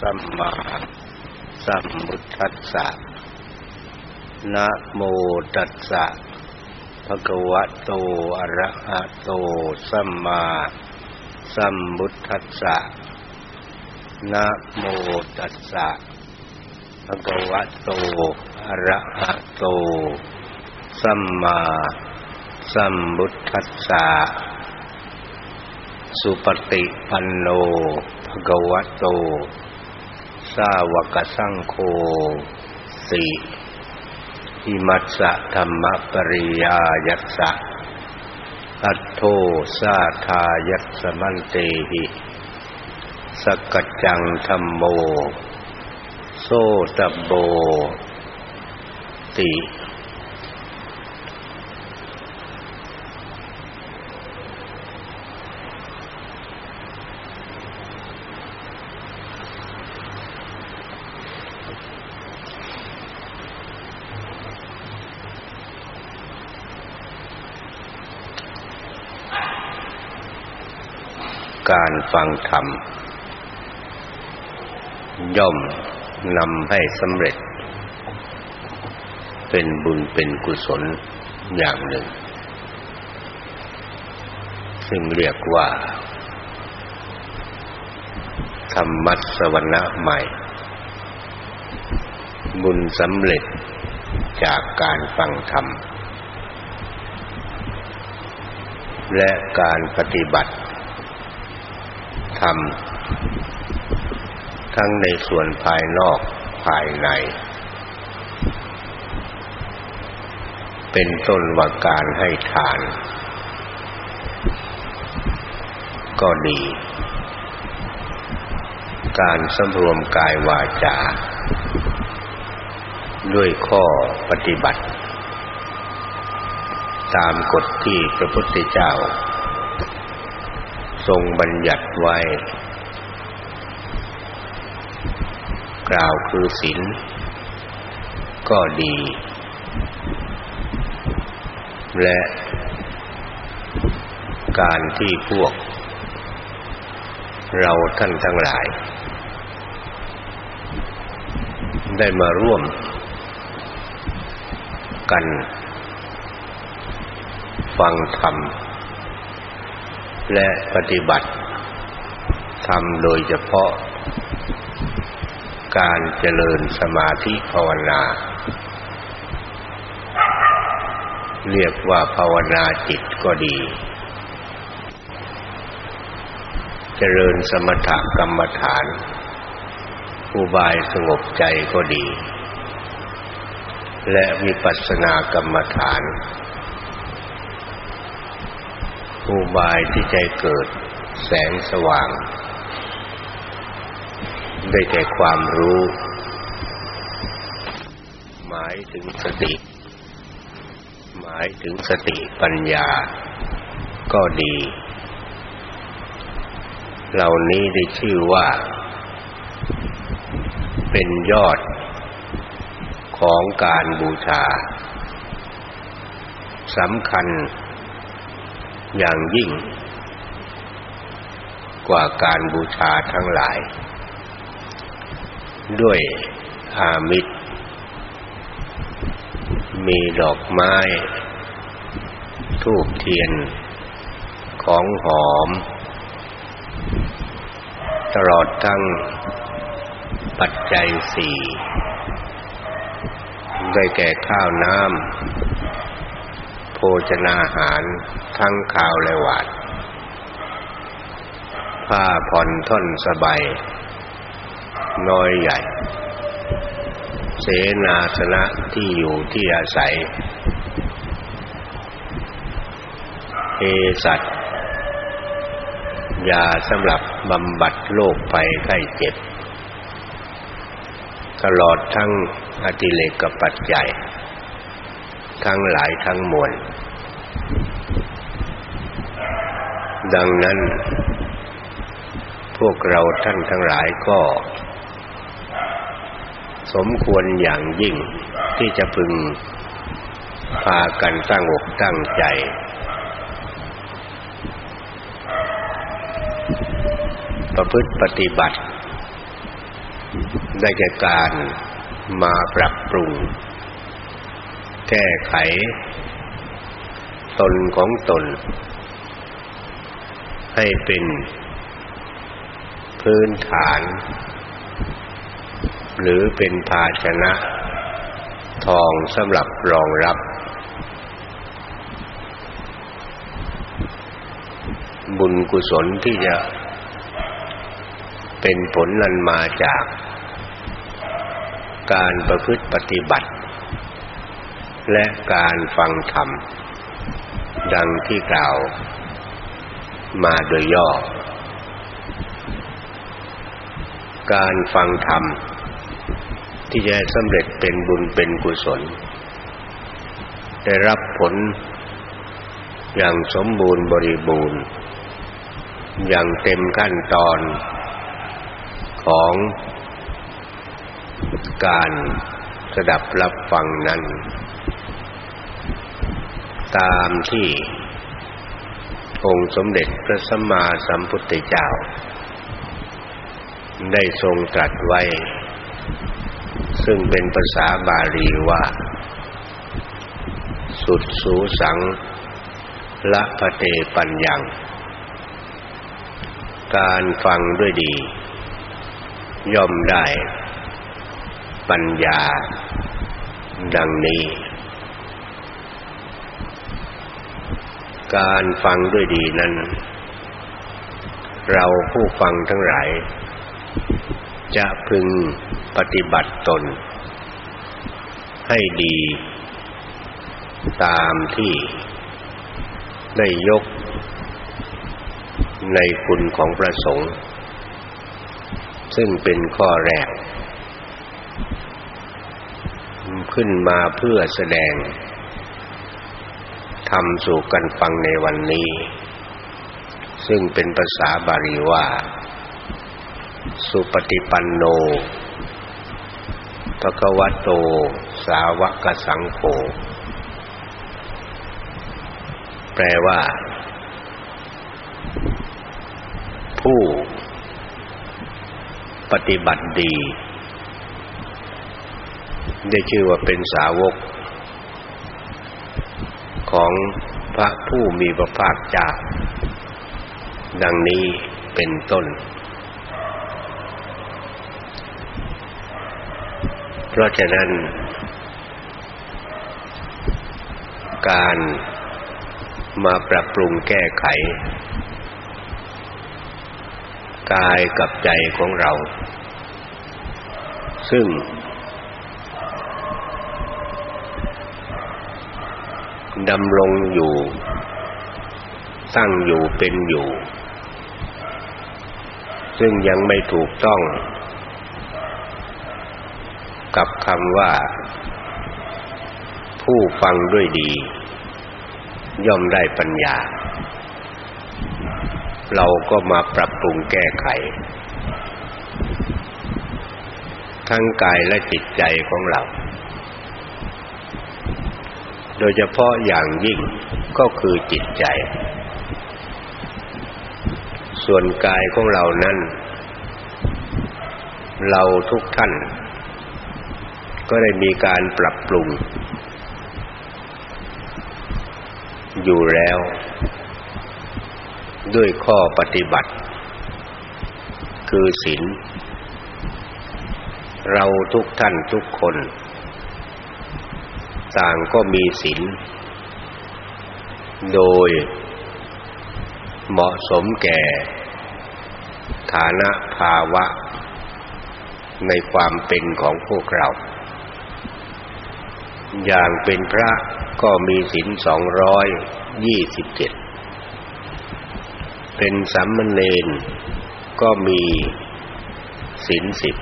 สัมมาสัมพุทธัสสะ นะโมตัสสะภะคะวะโต อะระหะโต สัมมาสัมพุทธัสสะ นะโมตัสสะภะคะวะโต อะระหะโต สัมมาสัมพุทธัสสะ สุปฏิปันโนภะคะวะโต สาวกสังโฆสิอิมัสสะธรรมปริยายัสสะอัตโทสาทายัสมันเตหิสกัจจังธรรมโม โซตโบ ติ ฟังธรรม ย่อมนำให้สำเร็จ เป็นบุญเป็นกุศลอย่างหนึ่ง ซึ่งเรียกว่า ธรรมัสวรรณะใหม่ บุญสำเร็จจากการฟังธรรม และการปฏิบัติ ธรรม ทั้งในส่วนภายนอกภายใน เป็นต้นว่าการให้ทาน ก็ดี การสำรวมกายวาจา ด้วยข้อปฏิบัติ ตามกฎที่พระพุทธเจ้า ทรงบัญญัติไว้ กล่าวคือศีลก็ดี และการที่พวก เราท่านทั้งหลาย ได้มาร่วมกัน ฟังธรรม และปฏิบัติทำโดยเฉพาะ การเจริญสมาธิภาวนา เรียกว่าภาวนาจิตก็ดี เจริญสมถกรรมฐานอุบายสงบใจก็ดี และวิปัสสนากรรมฐาน อุบายที่ใจเกิดแสงสว่าง ได้แก่ความรู้ หมายถึงสติ หมายถึงสติปัญญา ก็ดี เหล่านี้ได้ชื่อว่า เป็นยอด ของการบูชาสำคัญ อย่างยิ่ง กว่าการบูชาทั้งหลาย ด้วยอามิตร มีดอกไม้ทูบเทียน ของหอม ตลอดทั้งปัจจัยสี่ได้แก่ข้าวน้ำ ชนาหารทั้งข้าวและหวานผ้าผ่อนท่อนสบายน้อยใหญ่ เสนาสนะที่อยู่ที่อาศัยเอสัตยาสำหรับบำบัดโรคภัยไข้เจ็บ ตลอดทั้งอติเลกปัจจัย ทั้งหลายทั้งมวลดังนั้น พวกเราท่านทั้งหลายก็ สมควรอย่างยิ่งที่จะพึง พากันตั้งอกตั้งใจ ประพฤติปฏิบัติ ได้แก่การมาปรับปรุง แก้ไข ตนของตน ให้เป็น พื้นฐาน หรือเป็นภาชนะ ทองสำหรับรองรับ บุญกุศลที่จะเป็นผลนันมาจากการประพฤติปฏิบัติ และการฟังธรรม ดังที่กล่าวมาโดยย่อ การฟังธรรม ที่จะสำเร็จเป็นบุญเป็นกุศล ได้รับผลอย่างสมบูรณ์บริบูรณ์ อย่างเต็มขั้นตอนของการสดับรับฟังนั้น ตามที่องค์สมเด็จพระสัมมาสัมพุทธเจ้า ได้ทรงตรัสไว้ ซึ่งเป็นภาษาบาลีว่า สุดสูสังละพะเตปัญญัง การฟังด้วยดี ย่อมได้ ปัญญา ดังนี้ การฟังด้วยดีนั้น เราผู้ฟังทั้งหลาย จะพึงปฏิบัติตน ให้ดี ตามที่ได้ยก ในคุณของพระสงฆ์ซึ่งเป็นข้อแรก ขึ้นมาเพื่อแสดง ทำสู่กันฟังในวันนี้ ซึ่งเป็นภาษาบาลีว่า สุปฏิปันโนภะควโต สาวกสังโฆแปลว่า ผู้ปฏิบัติดี ได้ชื่อว่าเป็นสาวก ของพระผู้มีพระภาคเจ้าดังนี้เป็นต้น เพราะฉะนั้น การมาปรับปรุงแก้ไข กายกับใจของเรา ซึ่ง ดำรงอยู่ ตั้งอยู่เป็นอยู่ ซึ่งยังไม่ถูกต้อง กับคำว่า ผู้ฟังด้วยดี ย่อมได้ปัญญา เราก็มาปรับปรุงแก้ไข ทั้งกายและจิตใจของเรา โดยเฉพาะอย่างยิ่งก็คือจิตใจ ส่วนกายของเรานั้น เราทุกท่าน ก็ได้มีการปรับปรุง อยู่แล้ว ด้วยข้อปฏิบัติ คือศีลเราทุกท่านทุกคน ต่างก็มีศีลโดยเหมาะสมแก่ ฐานะภาวะ ในความเป็นของพวกเรา อย่างเป็นพระก็มีศีลสองร้อยยี่สิบเจ็ดเป็นสัมมเนนก็มีศีลสิบ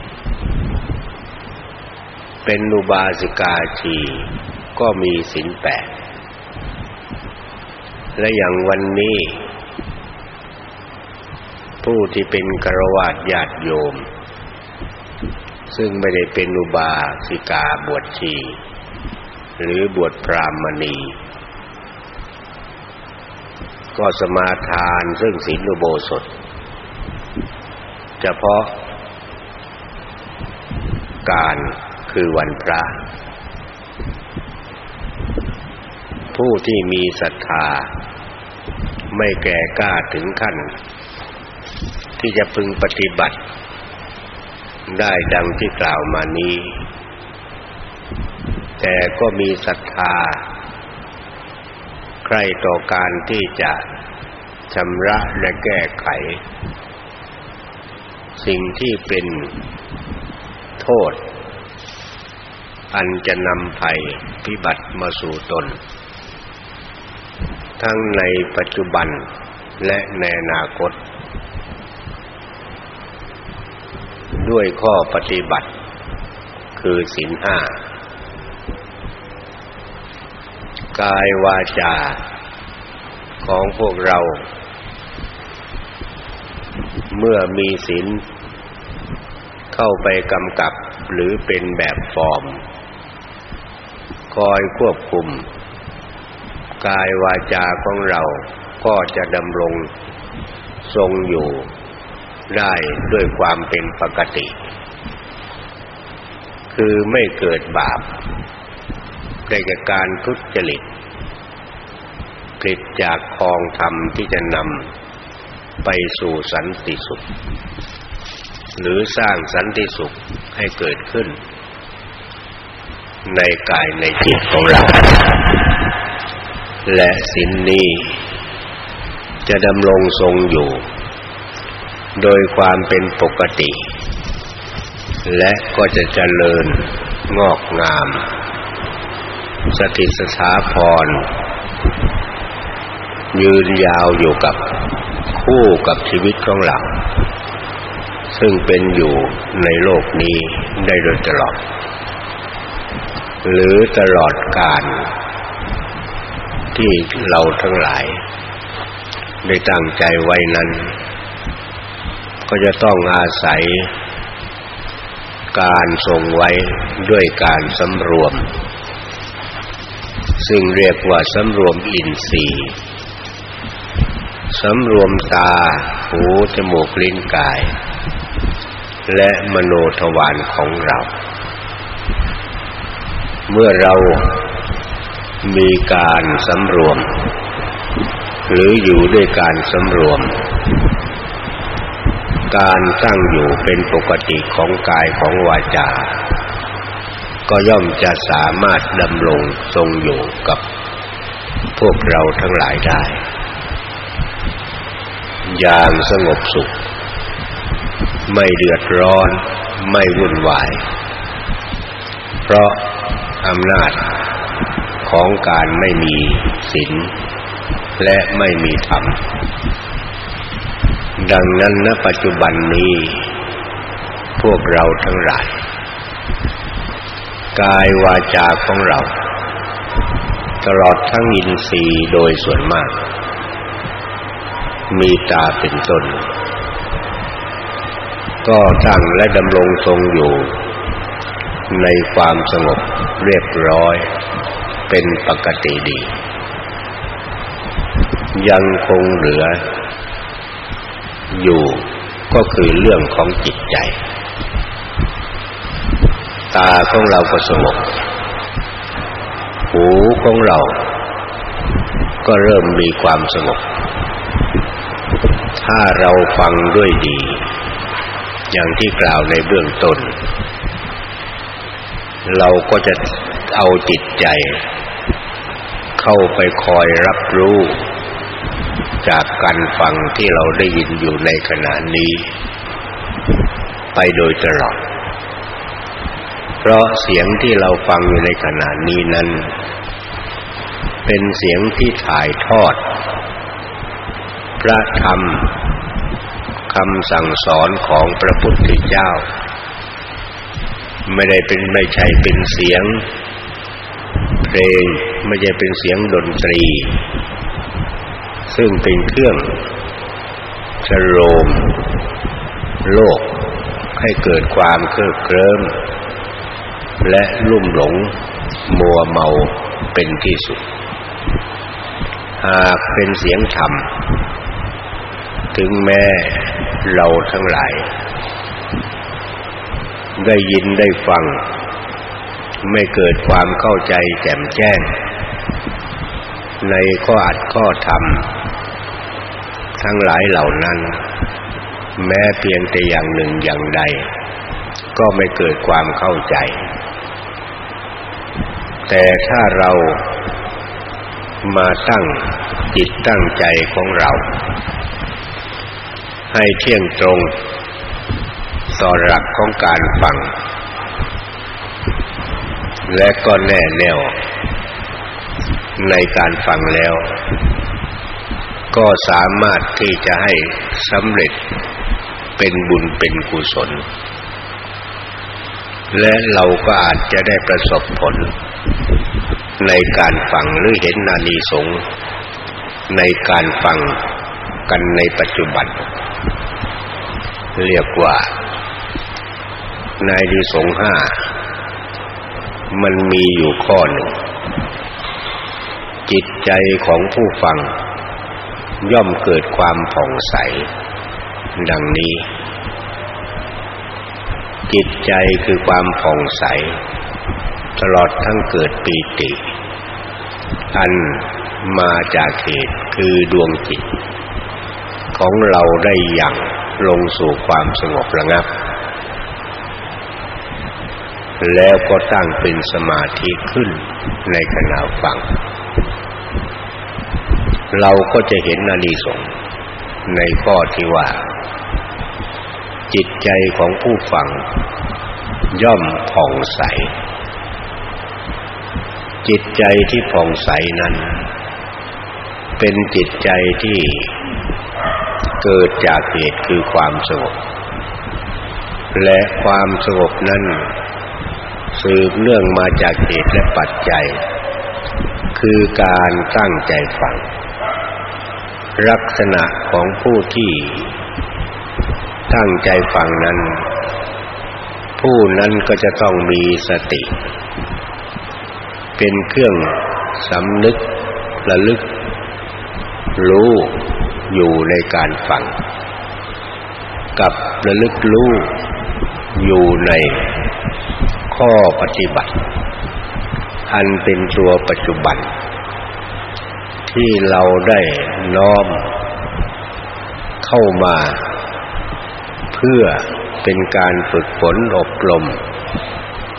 เป็นอุบาสิกาชี ก็มีศีลแปดและอย่างวันนี้ ผู้ที่เป็นกรวาดญาติโยม ซึ่งไม่ได้เป็นอุบาสิกาบวชชี หรือบวชพรามณี ก็สมาทานซึ่งศีลอุโบสถเฉพาะการคือวันพระ ผู้ที่มีศรัทธา ไม่แก่กล้าถึงขั้น ที่จะพึงปฏิบัติ ได้ดังที่กล่าวมานี้ แต่ก็มีศรัทธา ใครต่อการที่จะชำระและแก้ไข สิ่งที่เป็นโทษ อันจะนำภัยพิบัติมาสู่ตน ทั้งในปัจจุบันและในอนาคต ด้วยข้อปฏิบัติ คือศีลห้ากายวาจา ของพวกเรา เมื่อมีศีลเข้าไปกำกับหรือเป็นแบบฟอร์ม คอยควบคุม กายวาจาของเราก็จะดำรงทรงอยู่ได้ด้วยความเป็นปกติ คือไม่เกิดบาป ได้แก่การทุจริตผลิตจากคองธรรมที่จะนำไปสู่สันติสุข หรือสร้างสันติสุขให้เกิดขึ้น ในกายในจิตของเรา และสินนี้ จะดำรงทรงอยู่ โดยความเป็นปกติ และก็จะเจริญงอกงาม สถิตสถาพร ยืนยาวอยู่กับคู่กับชีวิตของเราซึ่งเป็นอยู่ในโลกนี้ได้โดยตลอด หรือตลอดการ ที่เราทั้งหลาย ได้ตั้งใจไว้นั้น ก็จะต้องอาศัย การทรงไว้ด้วยการสำรวม ซึ่งเรียกว่าสำรวมอินทรีย์สำรวมตา หู จมูก ลิ้น กาย และมโนทวารของเรา เมื่อเรา มีการสำรวม หรืออยู่ด้วยการสำรวม การตั้งอยู่เป็นปกติของกายของวาจา ก็ย่อมจะสามารถดำรงทรงอยู่กับพวกเราทั้งหลายได้ อย่างสงบสุข ไม่เดือดร้อน ไม่วุ่นวาย เพราะอำนาจ ของการไม่มีศีลและไม่มีธรรม ดังนั้นณปัจจุบันนี้ พวกเราทั้งหลาย กายวาจาของเรา ตลอดทั้งอินทรีย์โดยส่วนมาก มีตาเป็นต้น ก็ตั้งและดำรงทรงอยู่ในความสงบเรียบร้อย เป็นปกติดี ยังคงเหลือ อยู่ก็คือเรื่องของจิตใจ ตาของเราก็สงบหูของเรา ก็เริ่มมีความสงบ ถ้าเราฟังด้วยดี อย่างที่กล่าวในเบื้องต้น เราก็จะเอาจิตใจ เข้าไปคอยรับรู้ จากการฟังที่เราได้ยินอยู่ในขณะนี้ ไปโดยตลอด เพราะเสียงที่เราฟังอยู่ในขณะนี้นั้น เป็นเสียงที่ถ่ายทอด พระธรรมคำสั่งสอนของพระพุทธเจ้า ไม่ได้เป็นไม่ใช่เป็นเสียงเพลงไม่ใช่เป็นเสียงดนตรี ซึ่งเป็นเครื่องชโรมโลกให้เกิดความเคลิบเคลิ้มและลุ่มหลงมัวเมาเป็นที่สุด หากเป็นเสียงธรรม ถึงแม้เราทั้งหลาย ได้ยินได้ฟัง ไม่เกิดความเข้าใจแจ่มแจ้ง ในข้ออัดข้อธรรม ทั้งหลายเหล่านั้น แม้เพียงแต่อย่างหนึ่งอย่างใด ก็ไม่เกิดความเข้าใจ แต่ถ้าเรามาตั้งจิตตั้งใจของเรา ให้เที่ยงตรง ต่อหลักของการฟัง และก็แน่แน่วในการฟังแล้ว ก็สามารถที่จะให้สำเร็จเป็นบุญเป็นกุศล และเราก็อาจจะได้ประสบผล ในการฟังหรือเห็นนานีสงในการฟังกันในปัจจุบัน เรียกว่า นายดีสงห้า มันมีอยู่ข้อหนึ่ง จิตใจของผู้ฟัง ย่อมเกิดความผ่องใส ดังนี้ จิตใจคือความผ่องใส ตลอดทั้งเกิดปีติ อันมาจากเหตุคือดวงจิต ของเราได้อย่าง ลงสู่ความสงบระงับ แล้วก็ตั้งเป็นสมาธิขึ้นในขณะฟัง เราก็จะเห็นนาลีสงในข้อที่ว่า จิตใจของผู้ฟัง ย่อมผ่องใส จิตใจที่ผ่องใสนั้น เป็นจิตใจที่ เกิดจากเหตุคือความสงบ และความสงบนั้น สืบเนื่องมาจากเหตุและปัจจัย คือการตั้งใจฟัง ลักษณะของผู้ที่ ตั้งใจฟังนั้น ผู้นั้นก็จะต้องมีสติ เป็นเครื่องสำนึกระลึก รู้ อยู่ในการฟัง กับระลึกรู้อยู่ในข้อปฏิบัติ อันเป็นตัวปัจจุบัน ที่เราได้น้อมเข้ามา เพื่อเป็นการฝึกฝนอบรม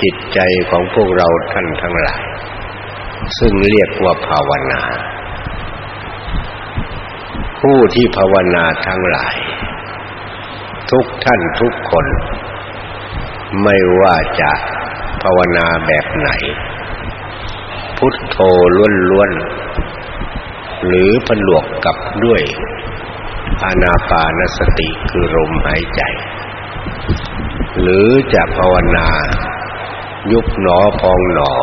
จิตใจของพวกเราท่านทั้งหลาย ซึ่งเรียกว่าภาวนา ผู้ที่ภาวนาทั้งหลาย ทุกท่านทุกคน ไม่ว่าจะภาวนาแบบไหน พุทโธล้วนๆหรือผนวกกับด้วยอานาปานสติคือลมหายใจ หรือจะภาวนายุบหนอพองหนอ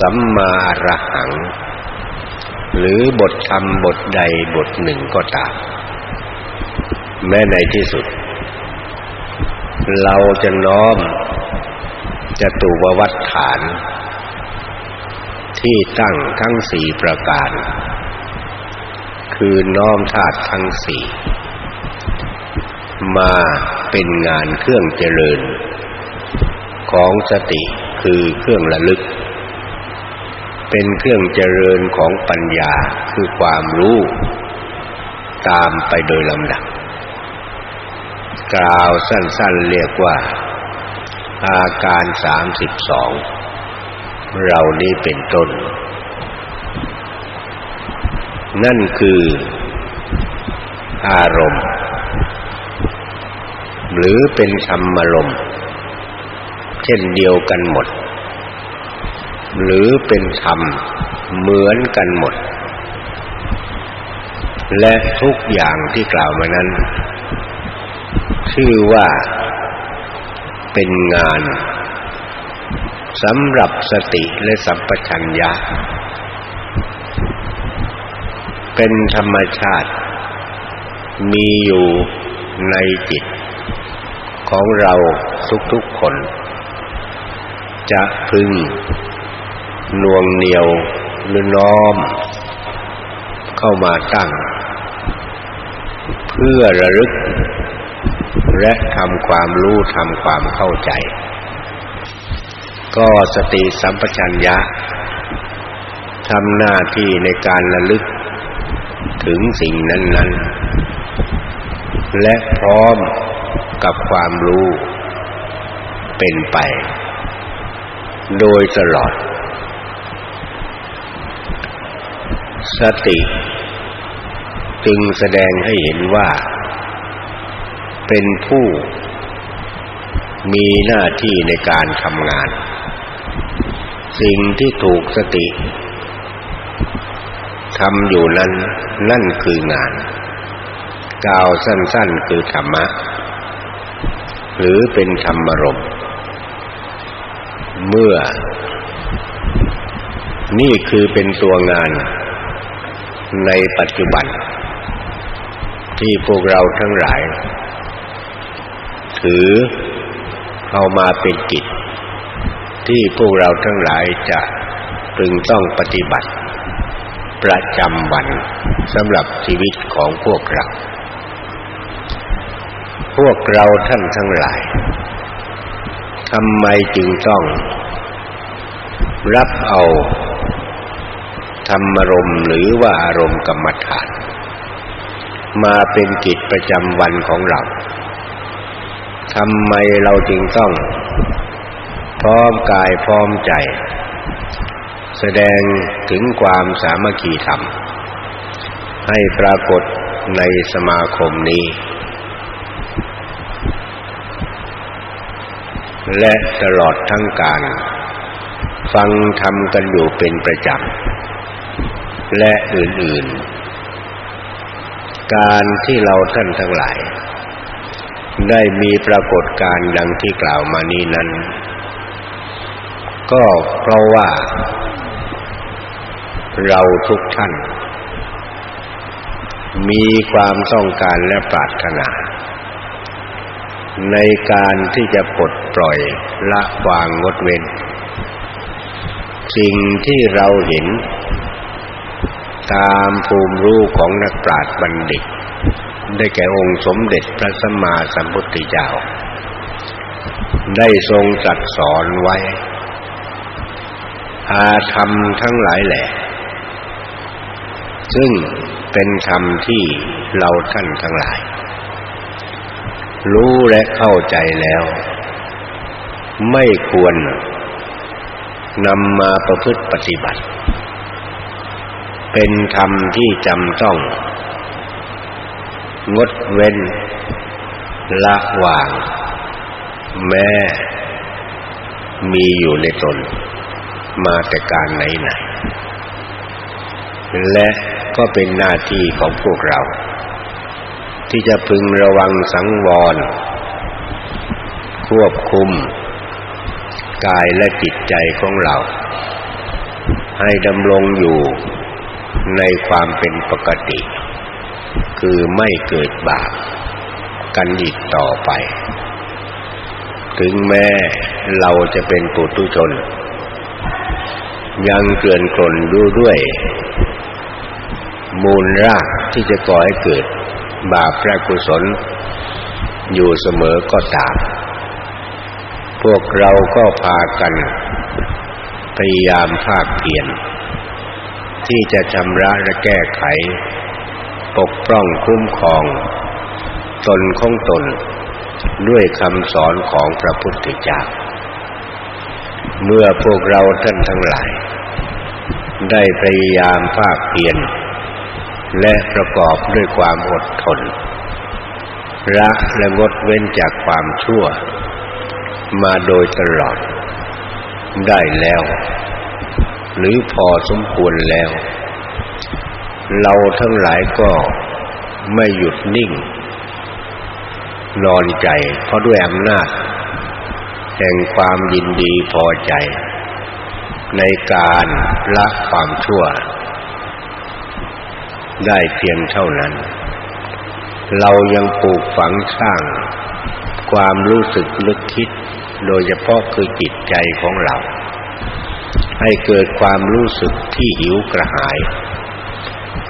สัมมาระหัง หรือบทธรรมบทใดบทหนึ่งก็ตามแม้ในที่สุด เราจะน้อมจะตุววัฏฐาน ที่ตั้งทั้งสี่ประการ คือน้อมธาตุทั้งสี่มาเป็นงานเครื่องเจริญ ของสติคือเครื่องระลึก เป็นเครื่องเจริญของปัญญาคือความรู้ ตามไปโดยลำดับ กล่าวสั้นๆเรียกว่า อาการสามสิบสองเรานี้เป็นต้น นั่นคือ อารมณ์ หรือเป็นธรรมอารมณ์ เช่นเดียวกันหมด หรือเป็นธรรมเหมือนกันหมด และทุกอย่างที่กล่าวมานั้น ชื่อว่าเป็นงานสำหรับสติและสัมปชัญญะ เป็นธรรมชาติ มีอยู่ในจิต ของเราทุกๆคน จะพึง นวงเหนียวหรือน้อม เข้ามาตั้ง เพื่อระลึก และทำความรู้ทำความเข้าใจ ก็สติสัมปชัญญะทำหน้าที่ในการระลึก ถึงสิ่งนั้น ๆ และพร้อมกับความรู้เป็นไป โดยตลอด สติ จึงแสดงให้เห็นว่า เป็นผู้ มีหน้าที่ในการทำงาน สิ่งที่ถูกสติทำอยู่นั้น นั่นคืองาน กล่าวสั้นๆคือธรรมะ หรือเป็นธรรมรมเมื่อ นี่คือเป็นตัวงาน ในปัจจุบัน ที่พวกเราทั้งหลาย ถือเอามาเป็นกิจ ที่พวกเราทั้งหลายจะพึงต้องปฏิบัติ ประจำวันสำหรับชีวิตของพวกเรา พวกเราท่านทั้งหลายทำไมจึงต้องรับเอา ธรรมรมหรือว่าอารมณ์กรรมฐาน มาเป็นกิจประจำวันของเราทำไมเราจึงต้อง พร้อมกายพร้อมใจ แสดงถึงความสามัคคีธรรม ให้ปรากฏในสมาคมนี้ และตลอดทั้งการฟังธรรมกันอยู่เป็นประจำ และอื่นๆ การที่เราท่านทั้งหลาย ได้มีปรากฏการดังที่กล่าวมานี้นั้น ก็เพราะว่า เราทุกท่าน มีความต้องการและปรารถนา ในการที่จะปลดปล่อยละวางงดเว้น สิ่งที่เราเห็น ตามภูมิรู้ของนักปราชญ์บัณฑิต ได้แก่องค์สมเด็จพระสัมมาสัมพุทธเจ้า ได้ทรงตรัสสอนไว้ อาธรรมทั้งหลายแหละ ซึ่งเป็นธรรมที่เราท่านทั้งหลาย รู้และเข้าใจแล้ว ไม่ควรนำมาประพฤติปฏิบัติ เป็นธรรมที่จำต้อง งดเว้น ละวาง แม้มีอยู่ในตน มาแต่การไหนๆและก็เป็นหน้าที่ของพวกเรา ที่จะพึงระวังสังวร ควบคุม กายและจิตใจของเรา ให้ดำรงอยู่ ในความเป็นปกติ คือไม่เกิดบาปกันอีกต่อไป ถึงแม้เราจะเป็นปุถุชน ยังเกลื่อนกลนดูด้วย มูลรากที่จะก่อให้เกิดบาปและกุศล อยู่เสมอก็ตามพวกเราก็พากัน พยายามภาคเพียร ที่จะชำระและแก้ไข ปกป้องคุ้มครอง ตนของตน ด้วยคำสอนของพระพุทธเจ้า เมื่อพวกเราท่านทั้งหลาย ได้พยายามภาคเพียรและประกอบด้วยความอดทนละและงดเว้นจากความชั่ว มาโดยตลอด ได้แล้ว หรือพอสมควรแล้ว เราทั้งหลายก็ไม่หยุดนิ่ง นอนใจเพราะด้วยอำนาจ แห่งความยินดีพอใจ ในการละความชั่ว ได้เพียงเท่านั้น เรายังปลูกฝังสร้าง ความรู้สึกนึกคิด โดยเฉพาะคือจิตใจของเรา ให้เกิดความรู้สึกที่หิวกระหาย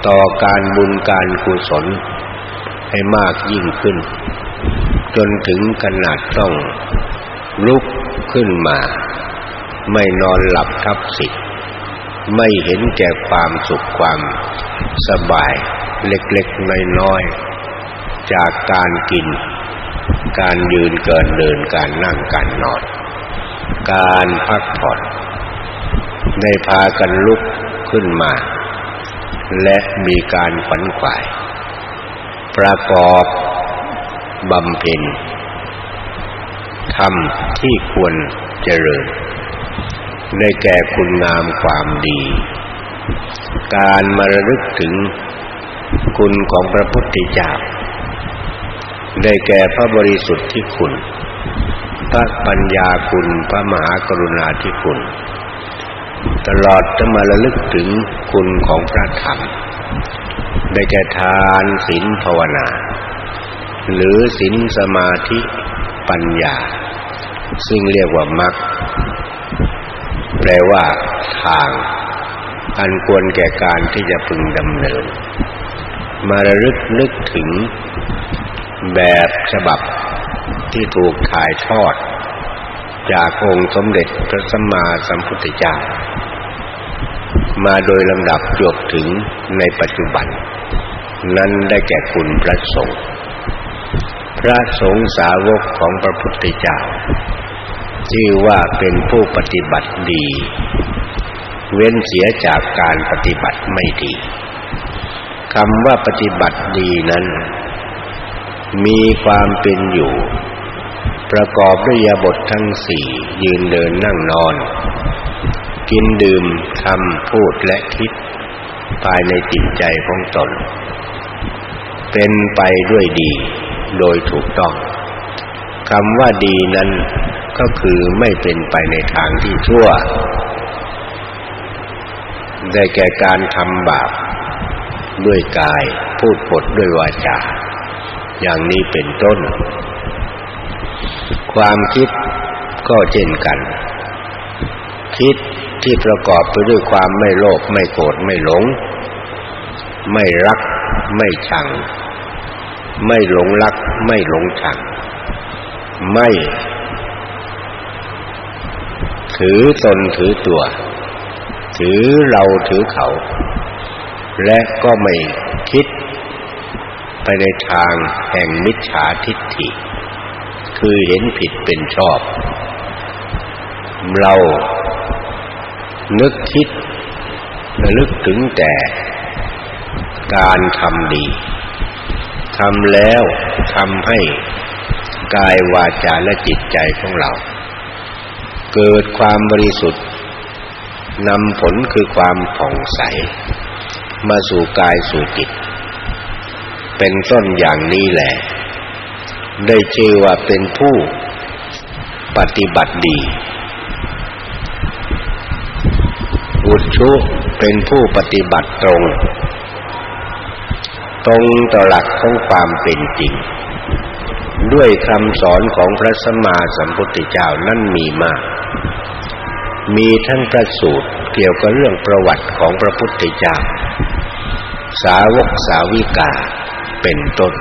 ต่อการบุญการกุศลให้มากยิ่งขึ้น จนถึงขนาดต้องลุกขึ้นมา ไม่นอนหลับทับสิทธิ์ไม่เห็นแก่ความสุขความสบายเล็กๆน้อยๆจากการกิน การยืนเกินเดินการนั่งการนอน การพักผ่อน ได้พากันลุกขึ้นมา และมีการขวัญขวาย ประกอบบำเพ็ญทำที่ควรเจริญ ได้แก่คุณงามความดี การมาระลึกถึงคุณของพระพุทธเจ้า ได้แก่พระบริสุทธิ์ที่คุณ พระปัญญาคุณ พระมหากรุณาธิคุณ ตลอดจะมาระลึกถึงคุณของพระธรรม ได้แก่ทานศีลภาวนา หรือศีลสมาธิปัญญา ซึ่งเรียกว่ามรรคแปลว่าทาง อันควรแก่การที่จะพึงดำเนิน มาระลึกนึกถึงแบบฉบับที่ถูกถ่ายทอด จากองค์สมเด็จพระสัมมาสัมพุทธเจ้า มาโดยลำดับจบถึงในปัจจุบัน นั้นได้แก่คุณพระสงฆ์พระสงฆ์สาวกของพระพุทธเจ้า ชื่อว่าเป็นผู้ปฏิบัติดี เว้นเสียจากการปฏิบัติไม่ดีคำว่าปฏิบัติดีนั้น มีความเป็นอยู่ ประกอบด้วยยาบททั้งสี่ยืนเดินนั่งนอน กินดื่มทำพูดและคิด ภายในจิตใจของตน เป็นไปด้วยดีโดยถูกต้องคำว่าดีนั้นก็คือไม่เป็นไปในทางที่ชั่ว ได้แก่การทำบาปด้วยกายพูดปดด้วยวาจา อย่างนี้เป็นต้น ความคิดก็เช่นกัน คิดที่ประกอบไปด้วยความไม่โลภไม่โกรธไม่หลง ไม่รัก ไม่ชัง ไม่หลงรัก ไม่หลงชัง ไม่ถือตนถือตัว ถือเราถือเขา และก็ไม่คิดไปในทางแห่งมิจฉาทิฏฐิ คือเห็นผิดเป็นชอบ เรานึกคิดระลึกถึงแต่การทำดีทำแล้วทำให้กายวาจาและจิตใจของเรา เกิดความบริสุทธิ์นำผลคือความผ่องใส มาสู่กายสู่จิต เป็นต้นอย่างนี้แหละ ได้ชื่อว่าเป็นผู้ปฏิบัติดี อุชุเป็นผู้ปฏิบัติตรง ตรงต่อหลักของความเป็นจริง ด้วยคำสอนของพระสัมมาสัมพุทธเจ้านั่นมีมาก มีทั้งประสูตรเกี่ยวกับเรื่องประวัติของพระพุทธเจ้า สาวกสาวิกาเป็นต้น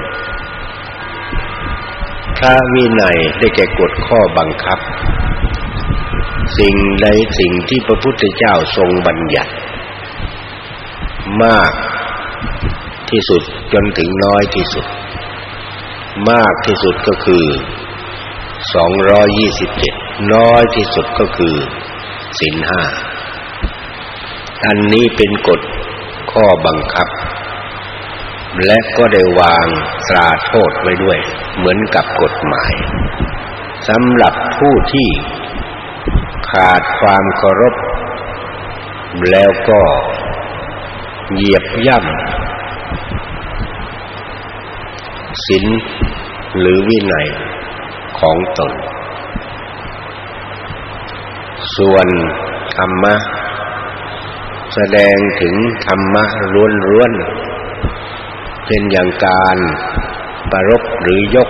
พระวินัยได้แก่กฎข้อบังคับ สิ่งใดสิ่งที่พระพุทธเจ้าทรงบัญญัติ มากที่สุดจนถึงน้อยที่สุด มากที่สุดก็คือ 227 น้อยที่สุดก็คือศีลห้าอันนี้เป็นกฎข้อบังคับ และก็ได้วางตราโทษไว้ด้วย เหมือนกับกฎหมายสำหรับผู้ที่ขาดความเคารพ แล้วก็เหยียบย่ำศีลหรือวินัยของตน ส่วนธรรมะ แสดงถึงธรรมะล้วนๆ เป็นอย่างการประรบหรือยก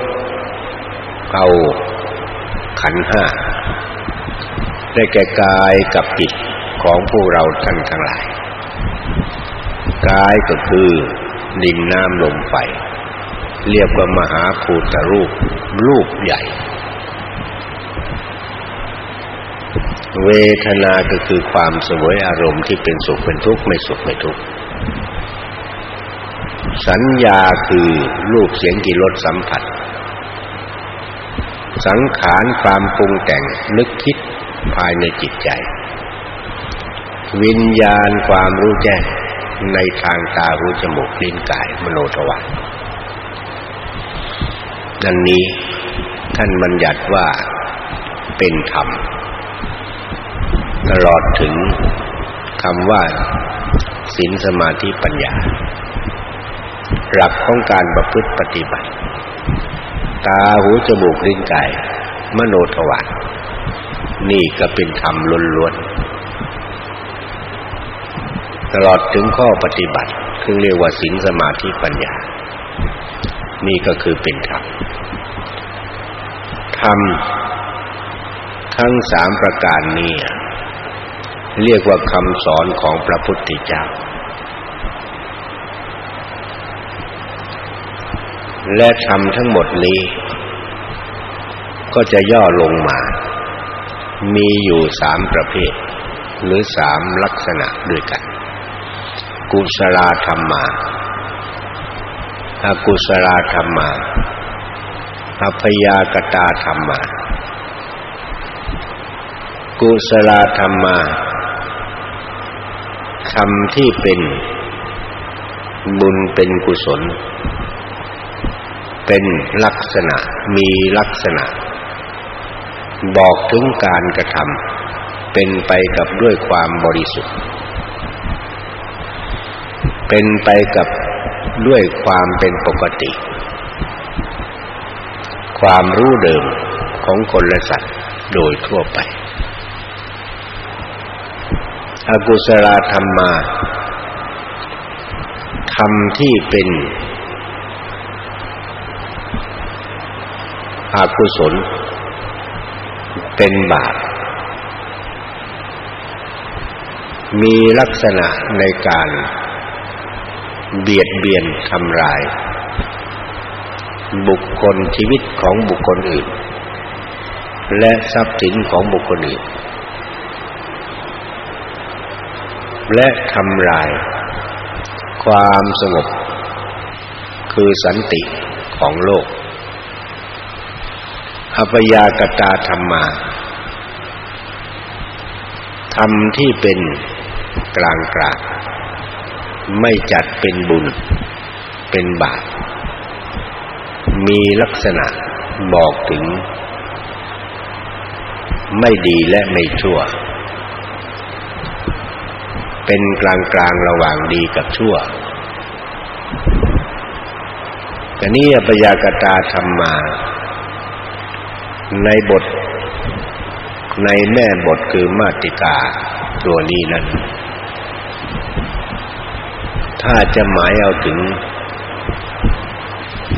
เกาขันห้าได้แก่กายกับจิตของพวกเราท่านทั้งหลาย กายก็คือดินน้ำลมไฟเรียกว่ามหาภูตรูป รูปใหญ่ เวทนาก็คือความสวยอารมณ์ที่เป็นสุขเป็นทุกข์ไม่สุขไม่ทุกข์ สัญญาคือรูปเสียงกลิ่นรสสัมผัส สังขารความปรุงแต่งนึกคิดภายในจิตใจ วิญญาณความรู้แจ้งในทางตาหูจมูกลิ้นกายมโนทวารดังนี้ท่านบัญญัติว่าเป็นธรรม ตลอดถึงคำว่าศีลสมาธิปัญญา หลักของการประพฤติปฏิบัติ ตาหูจมูกลิ้นกาย มโนทวารนี่ก็เป็นธรรมล้วนๆตลอดถึงข้อปฏิบัติซึ่งเรียกว่าศีลสมาธิปัญญา นี่ก็คือเป็นธรรมธรรมทั้งสามประการนี้ เรียกว่าคำสอนของพระพุทธเจ้า และธรรมทั้งหมดนี้ ก็จะย่อลงมา มีอยู่สามประเภท หรือสามลักษณะด้วยกัน กุศลธรรมาอกุศลธรรมาอัพยากตาธรรมากุศลธรรมาคำที่เป็นบุญเป็นกุศล เป็นลักษณะมีลักษณะ บอกถึงการกระทำเป็นไปกับด้วยความบริสุทธิ์ เป็นไปกับด้วยความเป็นปกติ ความรู้เดิมของคนและสัตว์โดยทั่วไป อกุศลธรรมาธรรมที่เป็น อกุศล เป็นบาปมีลักษณะในการเบียดเบียนทำลาย บุคคลชีวิตของบุคคลอื่น และทรัพย์สินของบุคคลอื่น และทำลาย ความสงบ คือสันติของโลก อปยากตาธรรมาธรรมที่เป็นกลางกลางไม่จัดเป็นบุญ เป็นบาปมีลักษณะบอกถึง ไม่ดีและไม่ชั่ว เป็นกลางกลางระหว่างดีกับชั่วแต่นี่ปยากตาธรรมา ในบท ในแม่บทคือมาติกาตัวนี้นั้น ถ้าจะหมายเอาถึง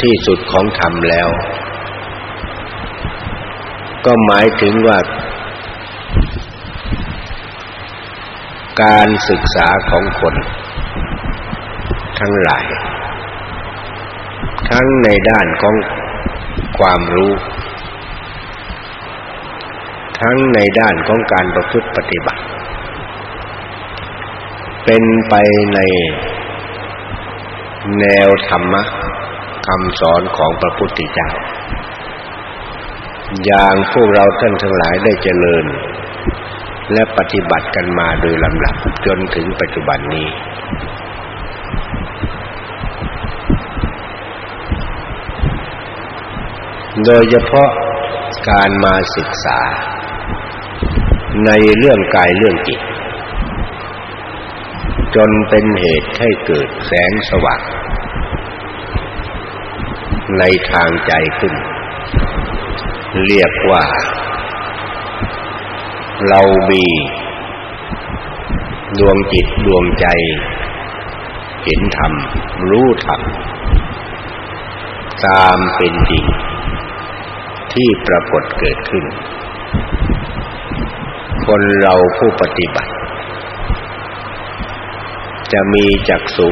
ที่สุดของธรรมแล้ว ก็หมายถึงว่า การศึกษาของคน ทั้งหลาย ทั้งในด้านของความรู้ ทั้งในด้านของการประพฤติปฏิบัติ เป็นไปในแนวธรรมะคำสอนของพระพุทธเจ้า อย่างพวกเราท่านทั้งหลายได้เจริญ และปฏิบัติกันมาโดยลำดับจนถึงปัจจุบันนี้ โดยเฉพาะการมาศึกษา ในเรื่องกายเรื่องจิต จนเป็นเหตุให้เกิดแสงสว่างในทางใจขึ้น เรียกว่า เรามีดวงจิตดวงใจ เห็นธรรม รู้ธรรม ตามเป็นจริงที่ปรากฏเกิดขึ้น คนเราผู้ปฏิบัติ จะมีจักสุ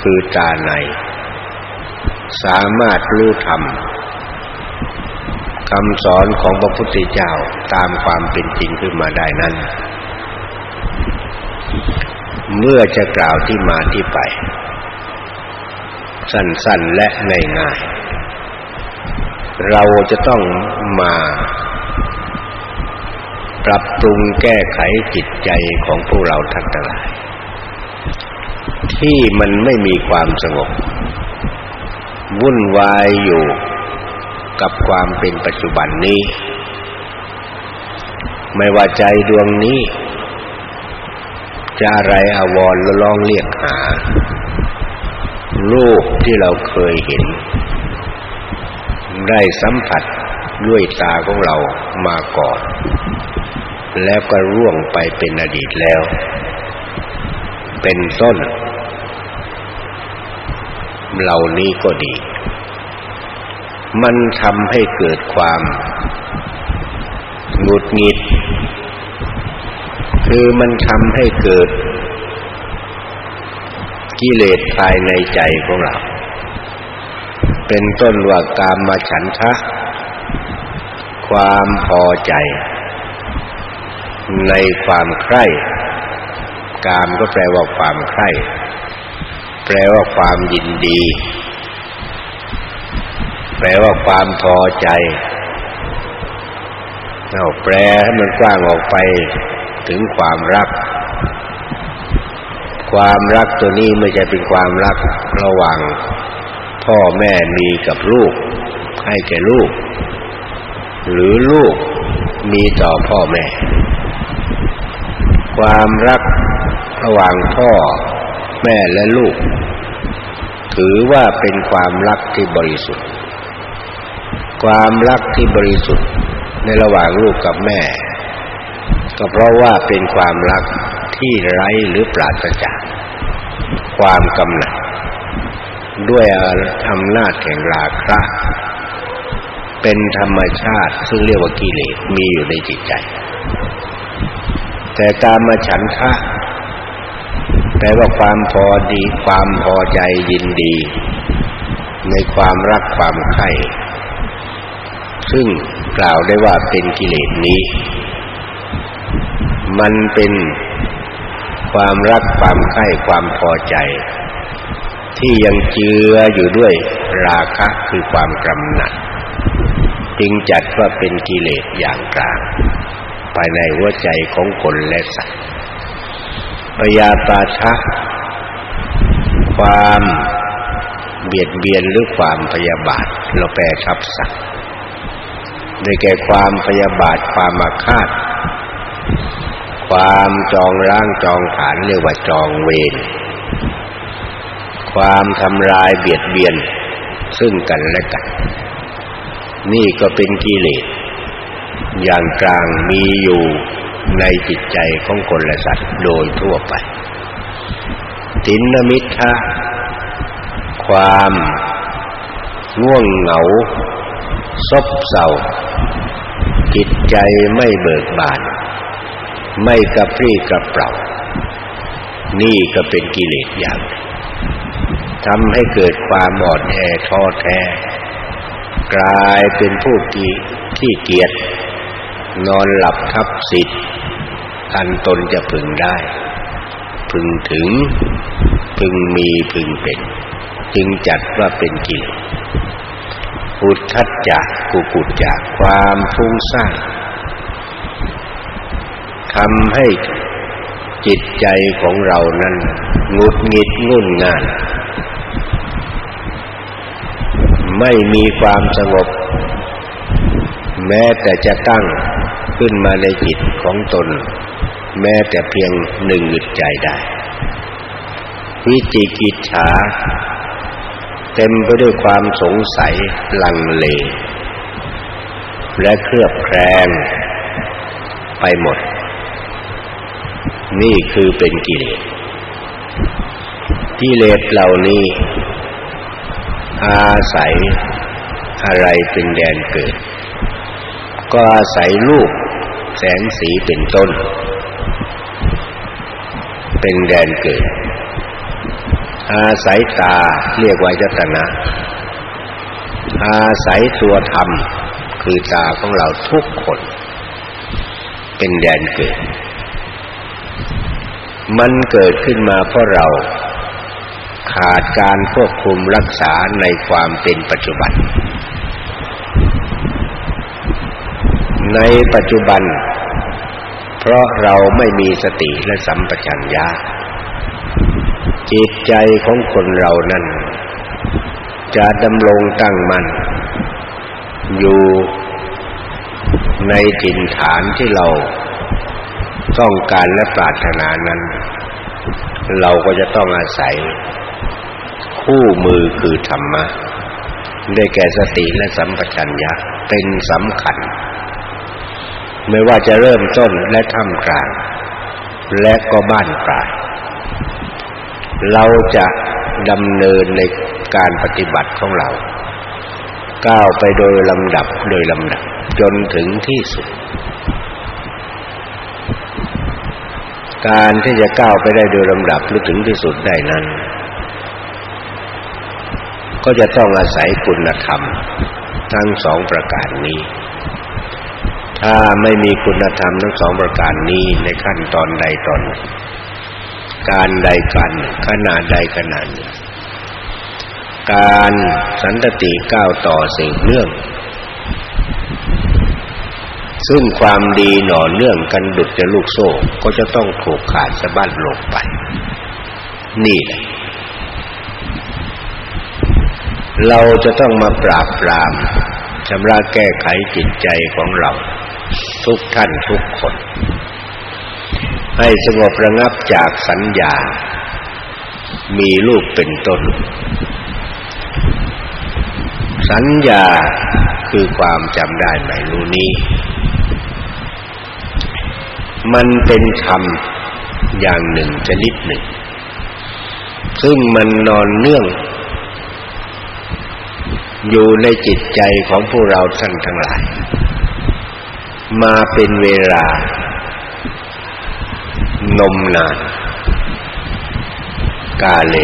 คือตาใน สามารถรู้ธรรมคำสอนของพระพุทธเจ้าตามความเป็นจริงขึ้นมาได้นั้น เมื่อจะกล่าวที่มาที่ไป สั้นๆและง่ายๆเราจะต้องมา ปรับปรุงแก้ไขจิตใจของพวกเราทั้งหลาย ที่มันไม่มีความสงบ วุ่นวายอยู่กับความเป็นปัจจุบันนี้ ไม่ว่าใจดวงนี้ จะอะไรอาวรและร้องเรียกหา รูปที่เราเคยเห็น ได้สัมผัสด้วยตาของเรามาก่อน แล้วก็ร่วงไปเป็นอดีตแล้ว เป็นต้น เหล่านี้ก็ดี มันทำให้เกิดความหงุดหงิด คือมันทำให้เกิด กิเลสภายในใจของเรา เป็นต้นว่ากามมฉันทะ ความพอใจ ในความใคร่กามก็แปลว่าความใคร่แปลว่าความยินดี แปลว่าความพอใจเอาแปลให้มันกว้างออกไปถึงความรัก ความรักตัวนี้ไม่ใช่เป็นความรักระหว่างพ่อแม่มีกับลูก ให้แก่ลูก หรือลูกมีต่อพ่อแม่ ความรักระหว่างพ่อแม่และลูก ถือว่าเป็นความรักที่บริสุทธิ์ ความรักที่บริสุทธิ์ในระหว่างลูกกับแม่ ก็เพราะว่าเป็นความรักที่ไร้หรือปราศจากความกำหนัดด้วยอำนาจแห่งราคะ เป็นธรรมชาติซึ่งเรียกว่ากิเลสมีอยู่ในจิตใจ แต่การมาฉันทะแปลว่าความพอดี ความพอใจยินดี ในความรักความใคร่ซึ่งกล่าวได้ว่าเป็นกิเลสนี้ มันเป็นความรักความใคร่ความพอใจ ที่ยังเจืออยู่ด้วยราคะคือความกำหนัดจึงจัดว่าเป็นกิเลสอย่างกลาง ภายในหัวใจของคนและสัตว์ปยาปาทะความเบียดเบียนหรือความพยาบาทเราแปลทับศัพท์ได้แก่ความพยาบาทความมาคาดความจองร่างจองฐานเรียกว่าจองเวรความทำลายเบียดเบียนซึ่งกันและกัน นี่ก็เป็นกิเลส อย่างกลางมีอยู่ในจิตใจของคนและสัตว์โดยทั่วไป ตินมิทะความง่วงเหงา ซบเศร้าจิตใจไม่เบิกบาน ไม่กระปรี้กระเปร่า นี่ก็เป็นกิเลสอย่างทำให้เกิดความอ่อนแอท้อแท้ กลายเป็นผู้กีขี้เกียจ นอนหลับทับสิทธิ์อันตนจะพึงได้ พึงถึง พึงมีพึงเป็น จึงจัดว่าเป็นกิเลสอุทธัจจะกุกุจจะความฟุ้งซ่านทำให้จิตใจของเรานั้นงุดงิดงุ่นง่าน ไม่มีความสงบ แม้แต่จะตั้ง ขึ้นมาในจิตของตน แม้แต่เพียงหนึ่งอึดใจได้ วิจิกิจฉา เต็มไปด้วยความสงสัยลังเล และเครือบแคลงไปหมด นี่คือเป็นกิเลสกิเลสเหล่านี้ อาศัยอะไรเป็นแดนเกิด ก็อาศัยรูป แสงสีเป็นต้น เป็นแดนเกิด อาศัยตาเรียกว่ายตนะ อาศัยตัวธรรม คือตาของเราทุกคน เป็นแดนเกิด มันเกิดขึ้นมาเพราะเราขาดการควบคุมรักษาในความเป็นปัจจุบัน ในปัจจุบัน เพราะเราไม่มีสติและสัมปชัญญะจิตใจของคนเรานั้น จะดำรงตั้งมัน่นอยู่ในถิ่นฐานที่เราต้องการและปรารถนานั้น เราก็จะต้องอาศัย คู่มือคือธรรมะ ได้แก่สติและสัมปชัญญะเป็นสำคัญ ไม่ว่าจะเริ่มต้นและท่ามกลาง และก็บ้านปลายเราจะดำเนินในการปฏิบัติของเรา ก้าวไปโดยลำดับโดยลำดับ จนถึงที่สุด การที่จะก้าวไปได้โดยลำดับหรือถึงที่สุดได้นั้น ก็จะต้องอาศัยคุณธรรม ทั้งสองประการนี้ ถ้าไม่มีคุณธรรมทั้งสองประการนี้ในขั้นตอนใดตอนการใดการขนาดใดขนาดการสันตติก้าวต่อสืบเนื่อง ซึ่งความดีหน่อเนื่องกันดุจจะลูกโซ่ก็จะต้องถูกขาดสะบั้นลงไป นี่แหละ เราจะต้องมาปราบปรามชำระแก้ไขจิตใจของเรา ทุกท่านทุกคน ให้สงบระงับจากสัญญา มีลูกเป็นต้น สัญญาคือความจำได้ไม่รู้นี้ มันเป็นธรรมอย่างหนึ่งชนิดหนึ่ง ซึ่งมันนอนเนื่อง อยู่ในจิตใจของพวกเราท่านทั้งหลาย มาเป็นเวลานมนาน กาเล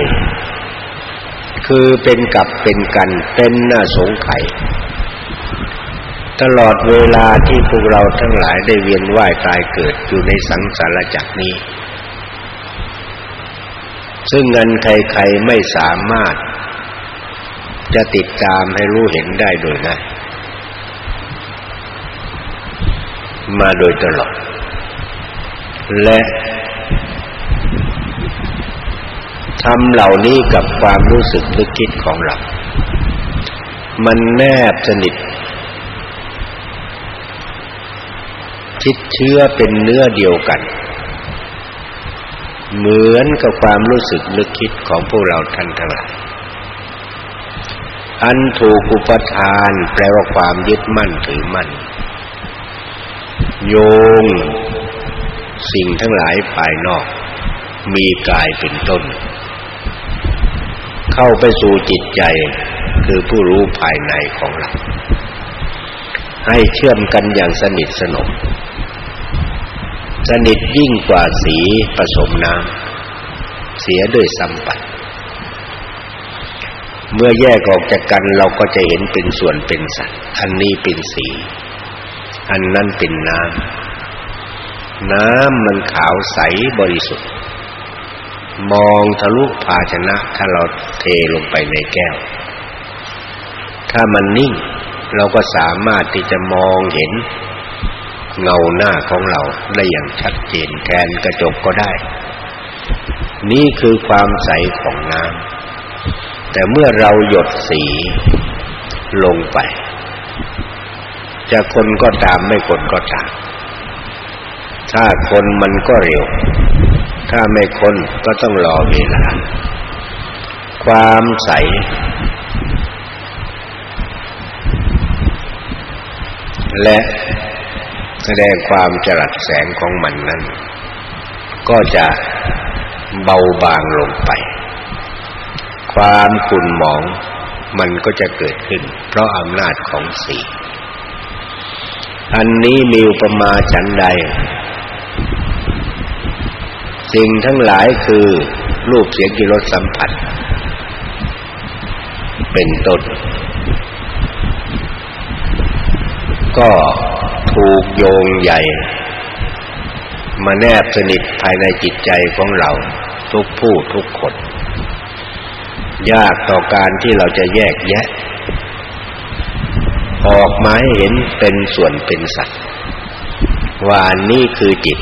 คือเป็นกับเป็นกันเป็นน่าสงไข่ตลอดเวลาที่พวกเราทั้งหลายได้เวียนว่ายตายเกิดอยู่ในสังสารจักรนี้ ซึ่งเงินใครๆไม่สามารถจะติดตามให้รู้เห็นได้โดยง่าย มาโดยตลอด และทำเหล่านี้กับความรู้สึกนึกคิดของเรา มันแนบสนิท คิดเชื้อเป็นเนื้อเดียวกัน เหมือนกับความรู้สึกนึกคิดของพวกเราท่านทั้งหลายอันถูกอุปทานแปลว่าความยึดมั่นถือมั่น โยง สิ่งทั้งหลายภายนอก มีกายเป็นต้น เข้าไปสู่จิตใจคือผู้รู้ภายในของเรา ให้เชื่อมกันอย่างสนิทสนม สนิทยิ่งกว่าสีผสมน้ำเสียด้วยสัมปัตเมื่อแยกออกจากกันเราก็จะเห็นเป็นส่วนเป็นสัตว์ อันนี้เป็นสี อันนั้นเป็นน้ำ น้ำมันขาวใสบริสุทธิ์ มองทะลุภาชนะ ถ้าเราเทลงไปในแก้ว ถ้ามันนิ่ง เราก็สามารถที่จะมองเห็น เงาหน้าของเราได้อย่างชัดเจนแทนกระจกก็ได้ นี่คือความใสของน้ำแต่เมื่อเราหยดสีลงไป จะคนก็ตามไม่คนก็ตาม ถ้าคนมันก็เร็ว ถ้าไม่คนก็ต้องรอเวลา ความใส และแสดงความจรัสแสงของมันนั้น ก็จะเบาบางลงไป ความขุ่นหมองมันก็จะเกิดขึ้น เพราะอำนาจของสี อันนี้มีอุปมาฉันใด สิ่งทั้งหลายคือรูปเสียงกิรสสัมผัส เป็นต้นก็ถูกโยงใหญ่ มาแนบสนิทภายในจิตใจของเรา ทุกผู้ทุกคน ยากต่อการที่เราจะแยกแยะ ออกมาให้เห็นเป็นส่วนเป็นสัตว์ว่านี่คือจิต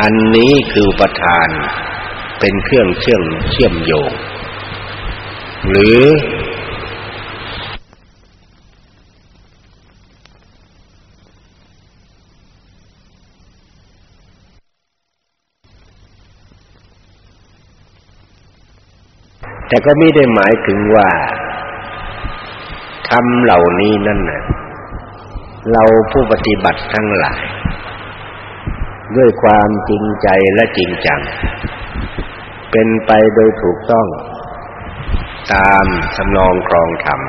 อันนี้คือประธาน เป็นเครื่องเชื่อมเชื่อมโยง หรือแต่ก็ไม่ได้หมายถึงว่า ทำเหล่านี้นั่นน่ะเราผู้ปฏิบัติทั้งหลาย ด้วยความจริงใจและจริงจัง เป็นไปโดยถูกต้อง ตามสำนองครองธรรม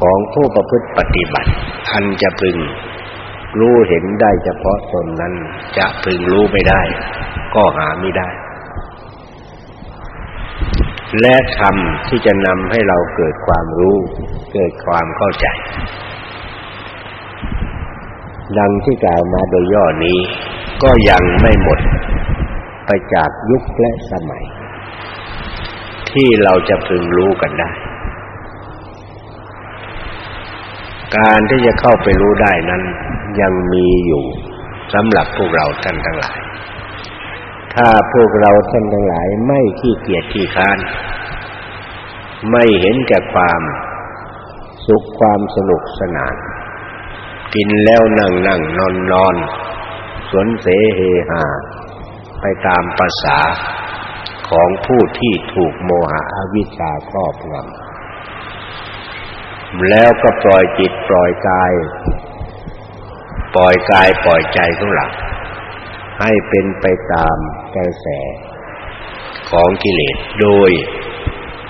ของผู้ประพฤติปฏิบัติอันจะพึงรู้เห็นได้เฉพาะตนนั้นจะพึงรู้ไม่ได้ ก็หาไม่ได้ และธรรมที่จะนำให้เราเกิดความรู้ เกิดความเข้าใจ ดังที่กล่าวมาโดยย่อนี้ ก็ยังไม่หมดไปจากยุคและสมัย ที่เราจะพึงรู้กันได้ การที่จะเข้าไปรู้ได้นั้น ยังมีอยู่สำหรับพวกเราท่านทั้งหลาย ถ้าพวกเราท่านทั้งหลายไม่ขี้เกียจขี้ค้าน ไม่เห็นแก่ความสุขความสนุกสนาน กินแล้วนั่งนั่งนอนนอนสวนเสเฮหา ไปตามภาษาของผู้ที่ถูกโมหะอวิชชาครอบงำแล้วก็ปล่อยจิตปล่อยกาย ปล่อยกายปล่อยใจของเราให้เป็นไปตาม กระแสของกิเลสโดย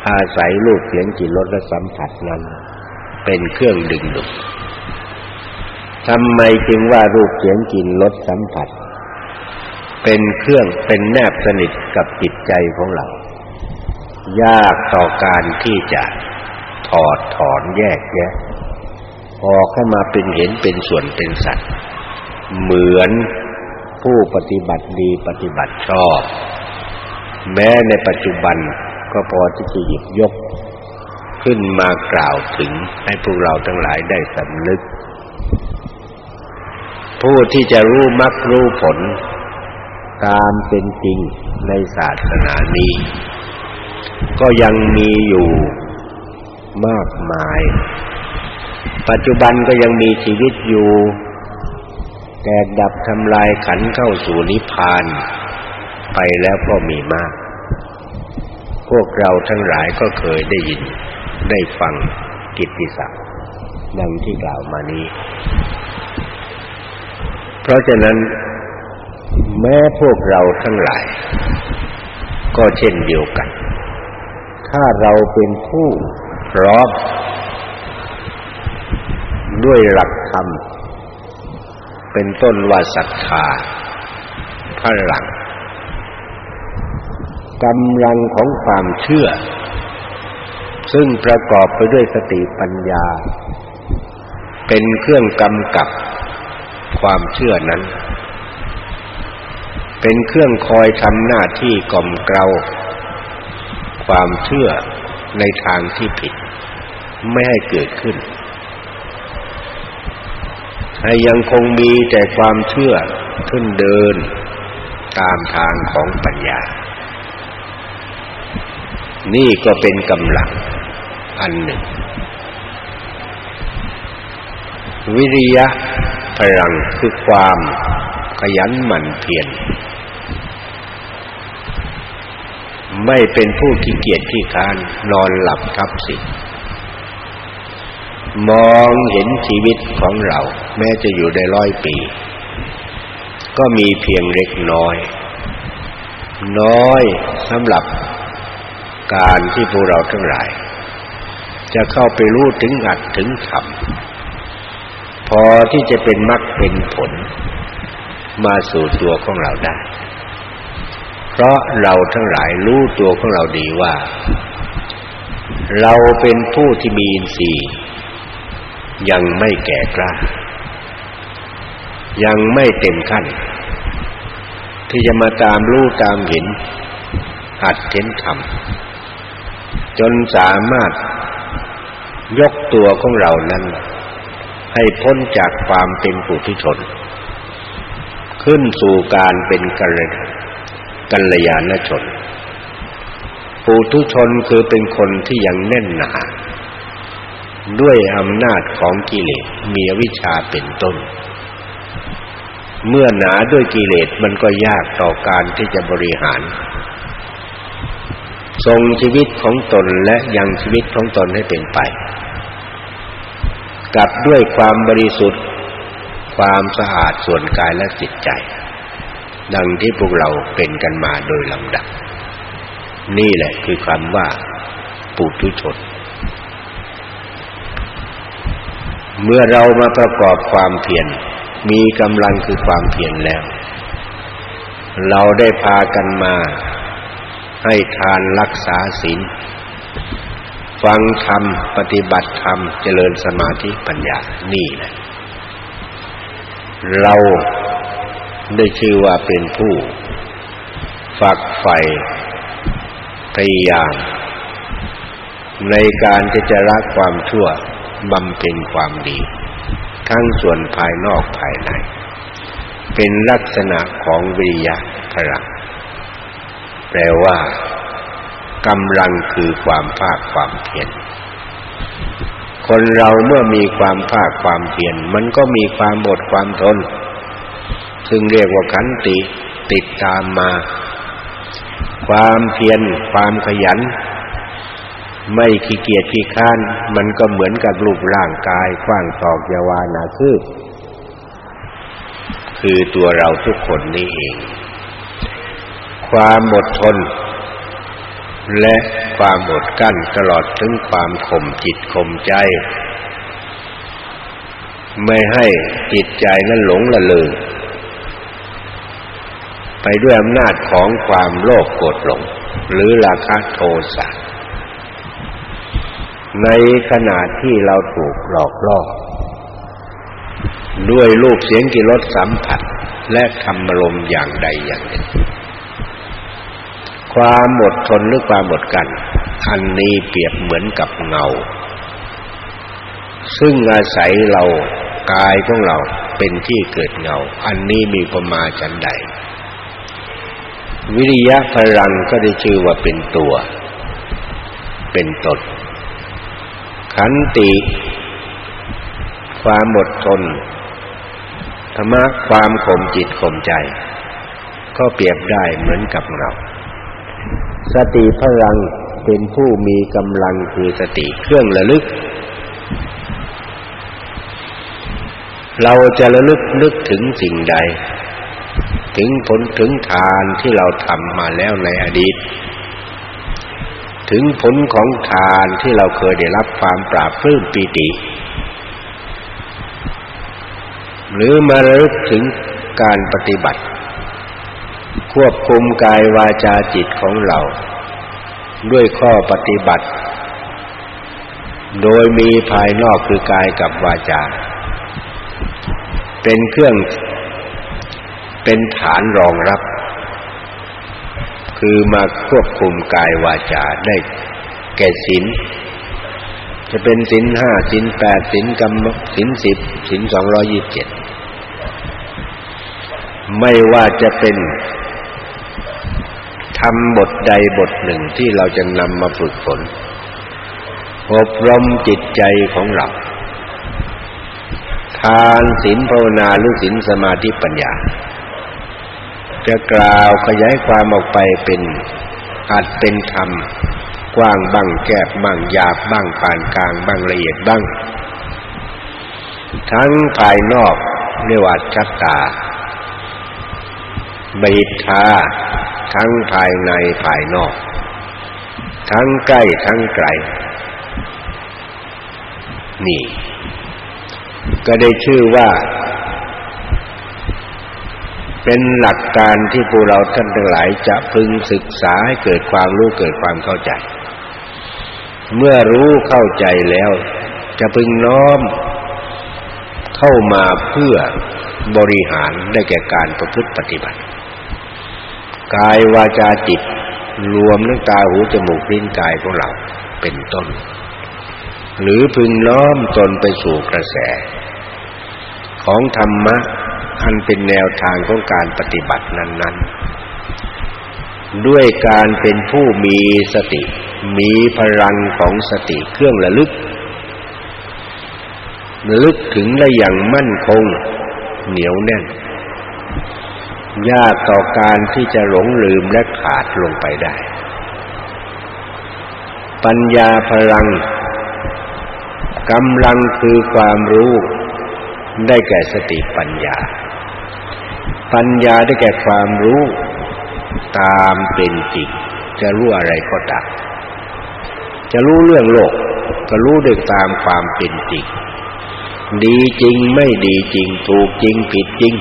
อาศัยรูปเสียงกลิ่นรสและสัมผัสนั้น เป็นเครื่องดึงดูดทำไมจึงว่ารูปเสียงกลิ่นรสสัมผัส เป็นเครื่องเป็นแนบสนิทกับจิตใจของเรา ยากต่อการที่จะถอดถอนแยกแยะออกให้มาเป็นเห็นเป็นส่วนเป็นสัตว์ เหมือน ผู้ปฏิบัติดีปฏิบัติชอบ แม้ในปัจจุบันก็พอที่จะหยิบยก ขึ้นมากล่าวถึงให้พวกเราทั้งหลายได้สำนึก ผู้ที่จะรู้มรรครู้ผล ตามเป็นจริงในศาสนานี้ ก็ยังมีอยู่มากมาย ปัจจุบันก็ยังมีชีวิตอยู่ แตกดับทำลายขันเข้าสู่นิพพาน ไปแล้วก็มีมาก พวกเราทั้งหลายก็เคยได้ยินได้ฟังกิตติศัพท์ดังที่กล่าวมานี้ เพราะฉะนั้น แม้พวกเราทั้งหลาย ก็เช่นเดียวกัน ถ้าเราเป็นผู้พร้อมด้วยหลักธรรม เป็นต้นว่าศรัทธาพลังกำลังของความเชื่อ ซึ่งประกอบไปด้วยสติปัญญา เป็นเครื่องกำกับความเชื่อนั้น เป็นเครื่องคอยทำหน้าที่กล่อมเกลาความเชื่อในทางที่ผิด ไม่ให้เกิดขึ้น ให้ยังคงมีแต่ความเชื่อขึ้นเดินตามทางของปัญญา นี่ก็เป็นกำลังอันหนึ่ง วิริยะพลังคือความขยันหมั่นเพียรไม่เป็นผู้ขี้เกียจขี้คานนอนหลับทับสิทธิ์ มองเห็นชีวิตของเรา แม้จะอยู่ได้ร้อยปี ก็มีเพียงเล็กน้อย น้อยสำหรับการที่พวกเราทั้งหลาย จะเข้าไปรู้ถึงอัดถึงธรรมพอที่จะเป็นมรรคเป็นผล มาสู่ตัวของเราได้ เพราะเราทั้งหลายรู้ตัวของเราดีว่า เราเป็นผู้ที่มีอินทรีย์ ยังไม่แก่กล้า ยังไม่เต็มขั้น ที่จะมาตามรู้ตามเห็นหัดเห็นธรรมจนสามารถยกตัวของเรานั้น ให้พ้นจากความเป็นปุถุชน ขึ้นสู่การเป็นกัลกัลยาณชนปุถุชนคือเป็นคนที่ยังแน่นหนา ด้วยอำนาจของกิเลสมีวิชาเป็นต้น เมื่อหนาด้วยกิเลสมันก็ยากต่อการที่จะบริหาร ทรงชีวิตของตนและยังชีวิตของตนให้เป็นไปกับด้วยความบริสุทธิ์ ความสะอาดส่วนกายและจิตใจ ดังที่พวกเราเป็นกันมาโดยลำดับ นี่แหละคือคำว่าปุถุชน เมื่อเรามาประกอบความเพียรมีกำลังคือความเพียรแล้ว เราได้พากันมาให้ทานรักษาศีลฟังธรรม ปฏิบัติธรรม เจริญสมาธิปัญญานี่แหละเราได้ชื่อว่าเป็นผู้ฝักใฝ่พยายาม ในการที่จะละความชั่ว บำเพ็ญความดี ทั้งส่วนภายนอกภายใน เป็นลักษณะของวิริยะพลังแปลว่ากำลังคือความภาคความเพียรคนเราเมื่อมีความภาคความเพียรมันก็มีความอดความทน ซึ่งเรียกว่าขันติติดตามมา ความเพียรความขยัน ไม่ขี้เกียจขี้ค้าน มันก็เหมือนกับรูปร่างกายกว้างตอกยาวานาคือคือตัวเราทุกคนนี่เอง ความอดทน และความอดกั้นตลอดถึงความข่มจิตข่มใจ ไม่ให้จิตใจนั้นหลงละเลงไปด้วยอำนาจของความโลภโกรธหลง หรือราคะโทสะ ในขณะที่เราถูกหลอกล่อด้วยรูปเสียงกิรสสัมผัส และธรรมลมอย่างใดอย่างหนึ่งความอดทนหรือความอดกัน อันนี้เปรียบเหมือนกับเงา ซึ่งอาศัยเรากายของเราเป็นที่เกิดเงา อันนี้มีประมาฉันใด วิริยะพลังก็ได้ชื่อว่าเป็นตัว เป็นตน ขันติ ความอดทนธรรมะความข่มจิตข่มใจ ก็เปรียบได้เหมือนกับเรา สติพลังเป็นผู้มีกำลังคือสติเครื่องระลึก เราจะระลึกนึกถึงสิ่งใด ถึงผลถึงทานที่เราทำมาแล้วในอดีต ถึงผลของทานที่เราเคยได้รับความปราบปลื้มปีติ หรือมาระลึกถึงการปฏิบัติ ควบคุมกายวาจาจิตของเรา ด้วยข้อปฏิบัติ โดยมีภายนอกคือกายกับวาจา เป็นเครื่องเป็นฐานรองรับ คือมาควบคุมกายวาจาได้แก่ศีลจะเป็นศีลห้าศีลแปดศีลกรรมศีลสิบศีลสองร้อยี่สิบเจ็ดไม่ว่าจะเป็นทำบทใดบทหนึ่งที่เราจะนำมาฝึกฝนอบรมจิตใจของเราทานศีลภาวนาหรือศีลสมาธิปัญญา จะกล่าวขยายความออกไปเป็นอาจเป็นธรรม กว้างบ้างแคบบ้างหยาบบ้างปานกลางบ้างละเอียดบ้าง ทั้งภายนอกเรียกว่าชัตตาบิทาทั้งภายในภายนอก ทั้งใกล้ทั้งไกล นี่ ก็ได้ชื่อว่า เป็นหลักการที่พวกเราท่านทั้งหลายจะพึงศึกษาให้เกิดความรู้เกิดความเข้าใจ เมื่อรู้เข้าใจแล้ว จะพึงน้อมเข้ามาเพื่อบริหารได้แก่การประพฤติปฏิบัติ กายวาจาจิตรวมทั้งตาหูจมูกลิ้นกายของเราเป็นต้น หรือพึงน้อมตนไปสู่กระแส ของธรรมะ อันเป็นแนวทางของการปฏิบัตินั้น ๆ ด้วยการเป็นผู้มีสติ มีพลังของสติเครื่องระลึกระลึกถึงได้อย่างมั่นคงเหนียวแน่น ยากต่อการที่จะหลงลืมและขาดลงไปได้ ปัญญาพลังกำลังคือความรู้ได้แก่สติปัญญา ปัญญาได้แก่ความรู้ตามเป็นจริงจะรู้อะไรก็ตามจะรู้เรื่องโลก ก็รู้ด้วยตามความเป็นจริง ดีจริงไม่ดีจริง ถูกจริงผิดจริง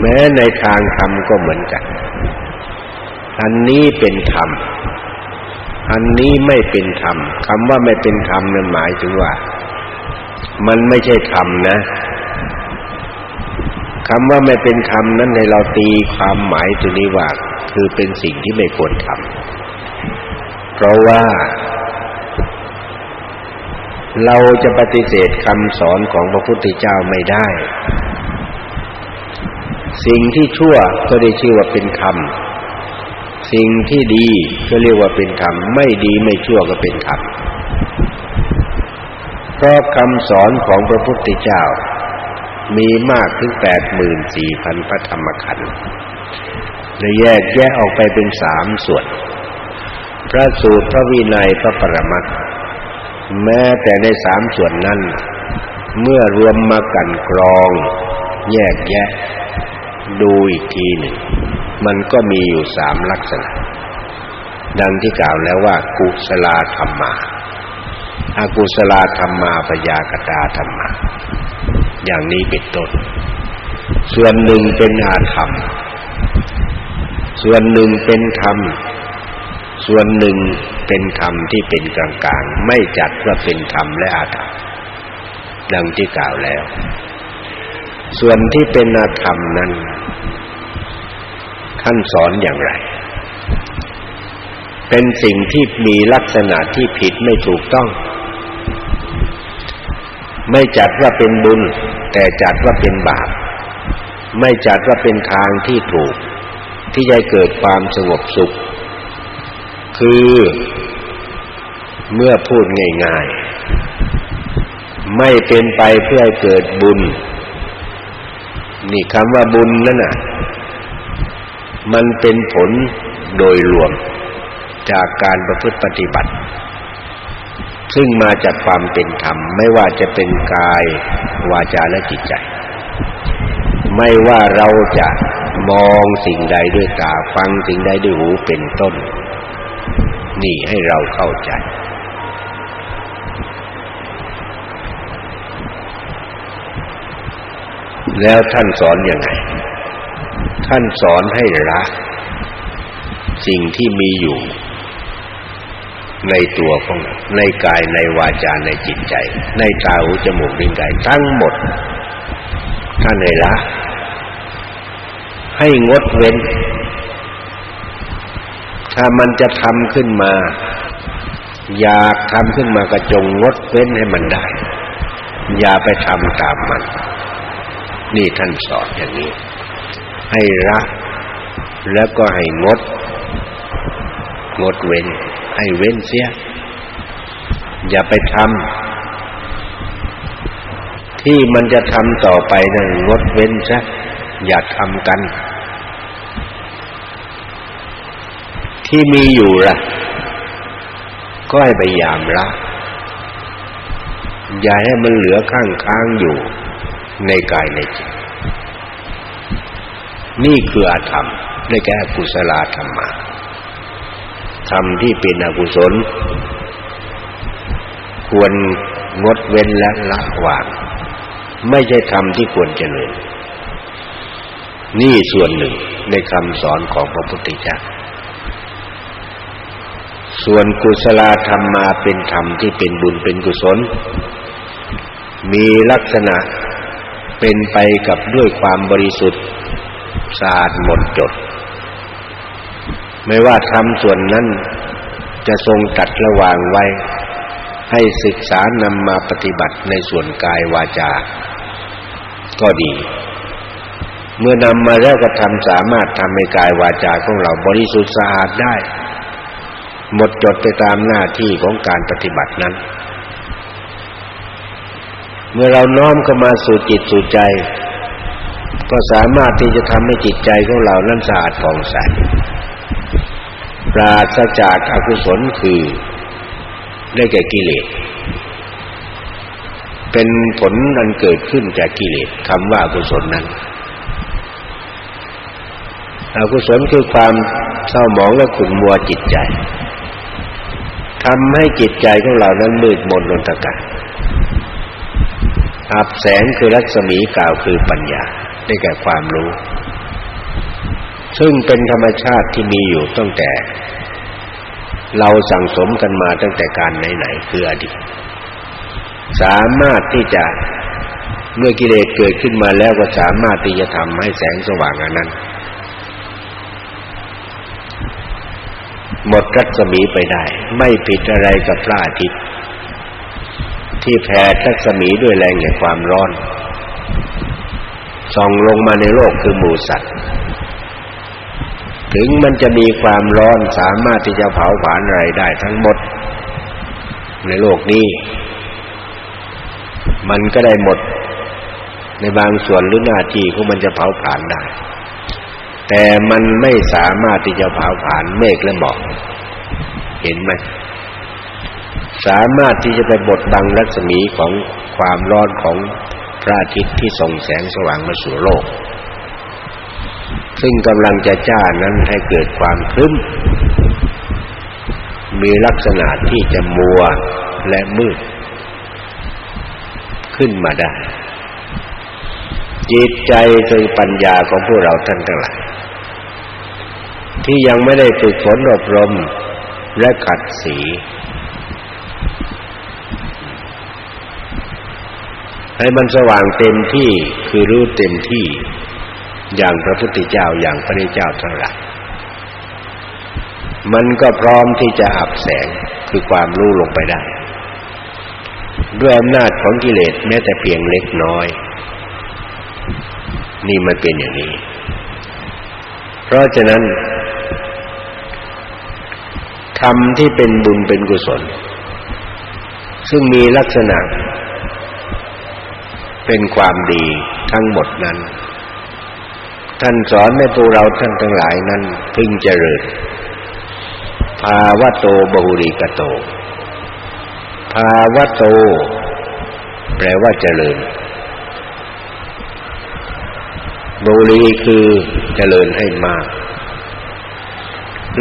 แม้ในทางธรรมก็เหมือนกัน อันนี้เป็นธรรม อันนี้ไม่เป็นธรรมคำว่าไม่เป็นธรรมนั้นหมายถึงว่า มันไม่ใช่ธรรมนะคำว่าไม่เป็นธรรมนั้นในเราตีความหมายตัวนี้ว่าคือเป็นสิ่งที่ไม่ควรทำเพราะว่า เราจะปฏิเสธคำสอนของพระพุทธเจ้าไม่ได้ สิ่งที่ชั่วก็ได้ชื่อว่าเป็นธรรมสิ่งที่ดีก็เรียกว่าเป็นธรรมไม่ดีไม่ชั่วก็เป็นธรรม เพราะคำสอนของพระพุทธเจ้า มีมากถึงแปดหมื่นสี่พันพระธรรมขันธ์และแยกแยะออกไปเป็นสามส่วน พระสูตรพระวินัยพระปรมัตแม้แต่ในสามส่วนนั้น เมื่อรวมมากันกรอง แยกแยะ ดูอีกทีหนึ่ง มันก็มีอยู่สามลักษณะ ดังที่กล่าวแล้วว่ากุศลธรรมา อากุศลธรรมาปยากตาธรรมาอย่างนี้เป็นต้น ส่วนหนึ่งเป็นอาธรรม ส่วนหนึ่งเป็นธรรม ส่วนหนึ่งเป็นธรรมที่เป็นกลางๆ ไม่จัดว่าเป็นธรรมและอาธรรม ดังที่กล่าวแล้ว ส่วนที่เป็นอาธรรมนั้นท่านสอนอย่างไร เป็นสิ่งที่มีลักษณะที่ผิดไม่ถูกต้อง ไม่จัดว่าเป็นบุญ แต่จัดว่าเป็นบาป ไม่จัดว่าเป็นทางที่ถูก ที่จะเกิดความสงบสุข คือเมื่อพูดง่ายๆ ไม่เป็นไปเพื่อให้เกิดบุญ นี่คำว่าบุญนั่นน่ะ มันเป็นผลโดยรวมจากการประพฤติปฏิบัติ ซึ่งมาจากความเป็นธรรม ไม่ว่าจะเป็นกาย วาจาและจิตใจ ไม่ว่าเราจะมองสิ่งใดด้วยตาฟังสิ่งใดด้วยหูเป็นต้น นี่ให้เราเข้าใจ แล้วท่านสอนยังไง ท่านสอนให้ละสิ่งที่มีอยู่ ในตัวของในกายในวาจาในจิตใจ ในตาหูจมูกลิ้นกายทั้งหมด ท่านเลยละ ให้งดเว้น ถ้ามันจะทำขึ้นมา อยากทำขึ้นมาก็จงงดเว้นให้มันได้ อย่าไปทำตามมัน นี่ท่านสอนอย่างนี้ ให้ละแล้วก็ให้งด งดเว้น ให้เว้นเสีย อย่าไปทำที่มันจะทำต่อไปนั่นงดเว้นซะอย่าทำกัน ที่มีอยู่ล่ะ ก็ให้พยายามละอย่าให้มันเหลือข้างค้างอยู่ในกายในจิตนี่คืออาธรรมได้แก่กุศลธรรมะ ทำที่เป็นอกุศล ควรงดเว้นและละวาง ไม่ใช่ทำที่ควรเจริญ นี่ส่วนหนึ่งในคำสอนของพระพุทธเจ้าส่วนกุศลธรรมมาเป็นธรรมที่เป็นบุญเป็นกุศล มีลักษณะเป็นไปกับด้วยความบริสุทธิ์สะอาดหมดจด ไม่ว่าทำส่วนนั้นจะทรงตัดระหว่างไว้ ให้ศึกษานำมาปฏิบัติในส่วนกายวาจา ก็ดี เมื่อนำมาแล้วก็ทำสามารถทำให้กายวาจาของเราบริสุทธิ์สะอาดได้ หมดจดไปตามหน้าที่ของการปฏิบัตินั้น เมื่อเราน้อมเข้ามาสู่จิตสู่ใจ ก็สามารถที่จะทำให้จิตใจของเรานั้นสะอาดผ่องใส ปราศจากอกุศลคือได้แก่กิเลส เป็นผลอันเกิดขึ้นจากกิเลสคำว่าอกุศลนั้น อกุศลคือความเศร้าหมองและขุ่นมัวจิตใจทำให้จิตใจของเรานั้นมืดมนลนตะกะอับแสงคือรัศมีกล่าวคือปัญญา ได้แก่ความรู้ ซึ่งเป็นธรรมชาติที่มีอยู่ตั้งแต่ เราสั่งสมกันมาตั้งแต่การไหนๆคืออดีตสามารถที่จะเมื่อกิเลสเกิดขึ้นมาแล้วก็สามารถที่จะทำให้แสงสว่างอันนั้น หมดรัศมีไปได้ ไม่ผิดอะไรกับพระอาทิตย์ ที่แผ่รัศมีด้วยแรงแห่งความร้อนส่องลงมาในโลกคือหมู่สัตว์ ถึงมันจะมีความร้อนสามารถที่จะเผาผลาญอะไรได้ทั้งหมด ในโลกนี้ มันก็ได้หมด ในบางส่วนหรือหน้าที่ของมันจะเผาผลาญได้ แต่มันไม่สามารถที่จะเผาผลาญเมฆและหมอกเห็นไหมสามารถที่จะไปบดบังรัศมีของความร้อนของพระอาทิตย์ที่ส่งแสงสว่างมาสู่โลก ซึ่งกำลังจะจ้านั้นให้เกิดความคลึ้ม มีลักษณะที่จะมัวและมืด ขึ้นมาได้ จิตใจคือปัญญาของพวกเราท่านทั้งหลาย ที่ยังไม่ได้ฝึกฝนอบรมและขัดสีให้มันสว่างเต็มที่คือรู้เต็มที่ อย่างพระพุทธเจ้าอย่างพระเจ้าทั้งหลายมันก็พร้อมที่จะอับแสงคือความรู้ลงไปได้ ด้วยอำนาจของกิเลสแม้แต่เพียงเล็กน้อย นี่มันเป็นอย่างนี้ เพราะฉะนั้นธรรมที่เป็นบุญเป็นกุศล ซึ่งมีลักษณะ เป็นความดีทั้งหมดนั้น ท่านสอนให้พวกเราท่านทั้งหลายนั้นพึงเจริญ ภาวะโตบหุริกโต ภาวะโต แปลว่าเจริญบุรีคือเจริญให้มาก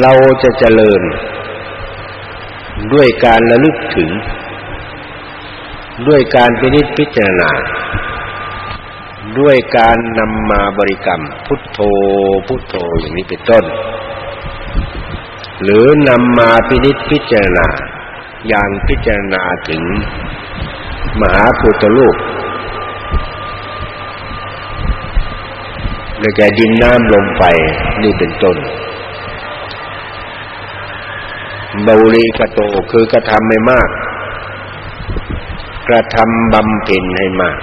เราจะเจริญ ด้วยการระลึกถึง ด้วยการพินิจพิจารณา ด้วยการนำมาบริกรรม พุทโธ พุทโธอย่างนี้เป็นต้น หรือนำมาพินิจพิจารณา อย่างพิจารณาถึงมหาพุทธลูกได้แก่ดินน้ำลมไฟนี่เป็นต้นบาลีกโตคือกระทำให้มาก กระทำบำเพ็ญให้มาก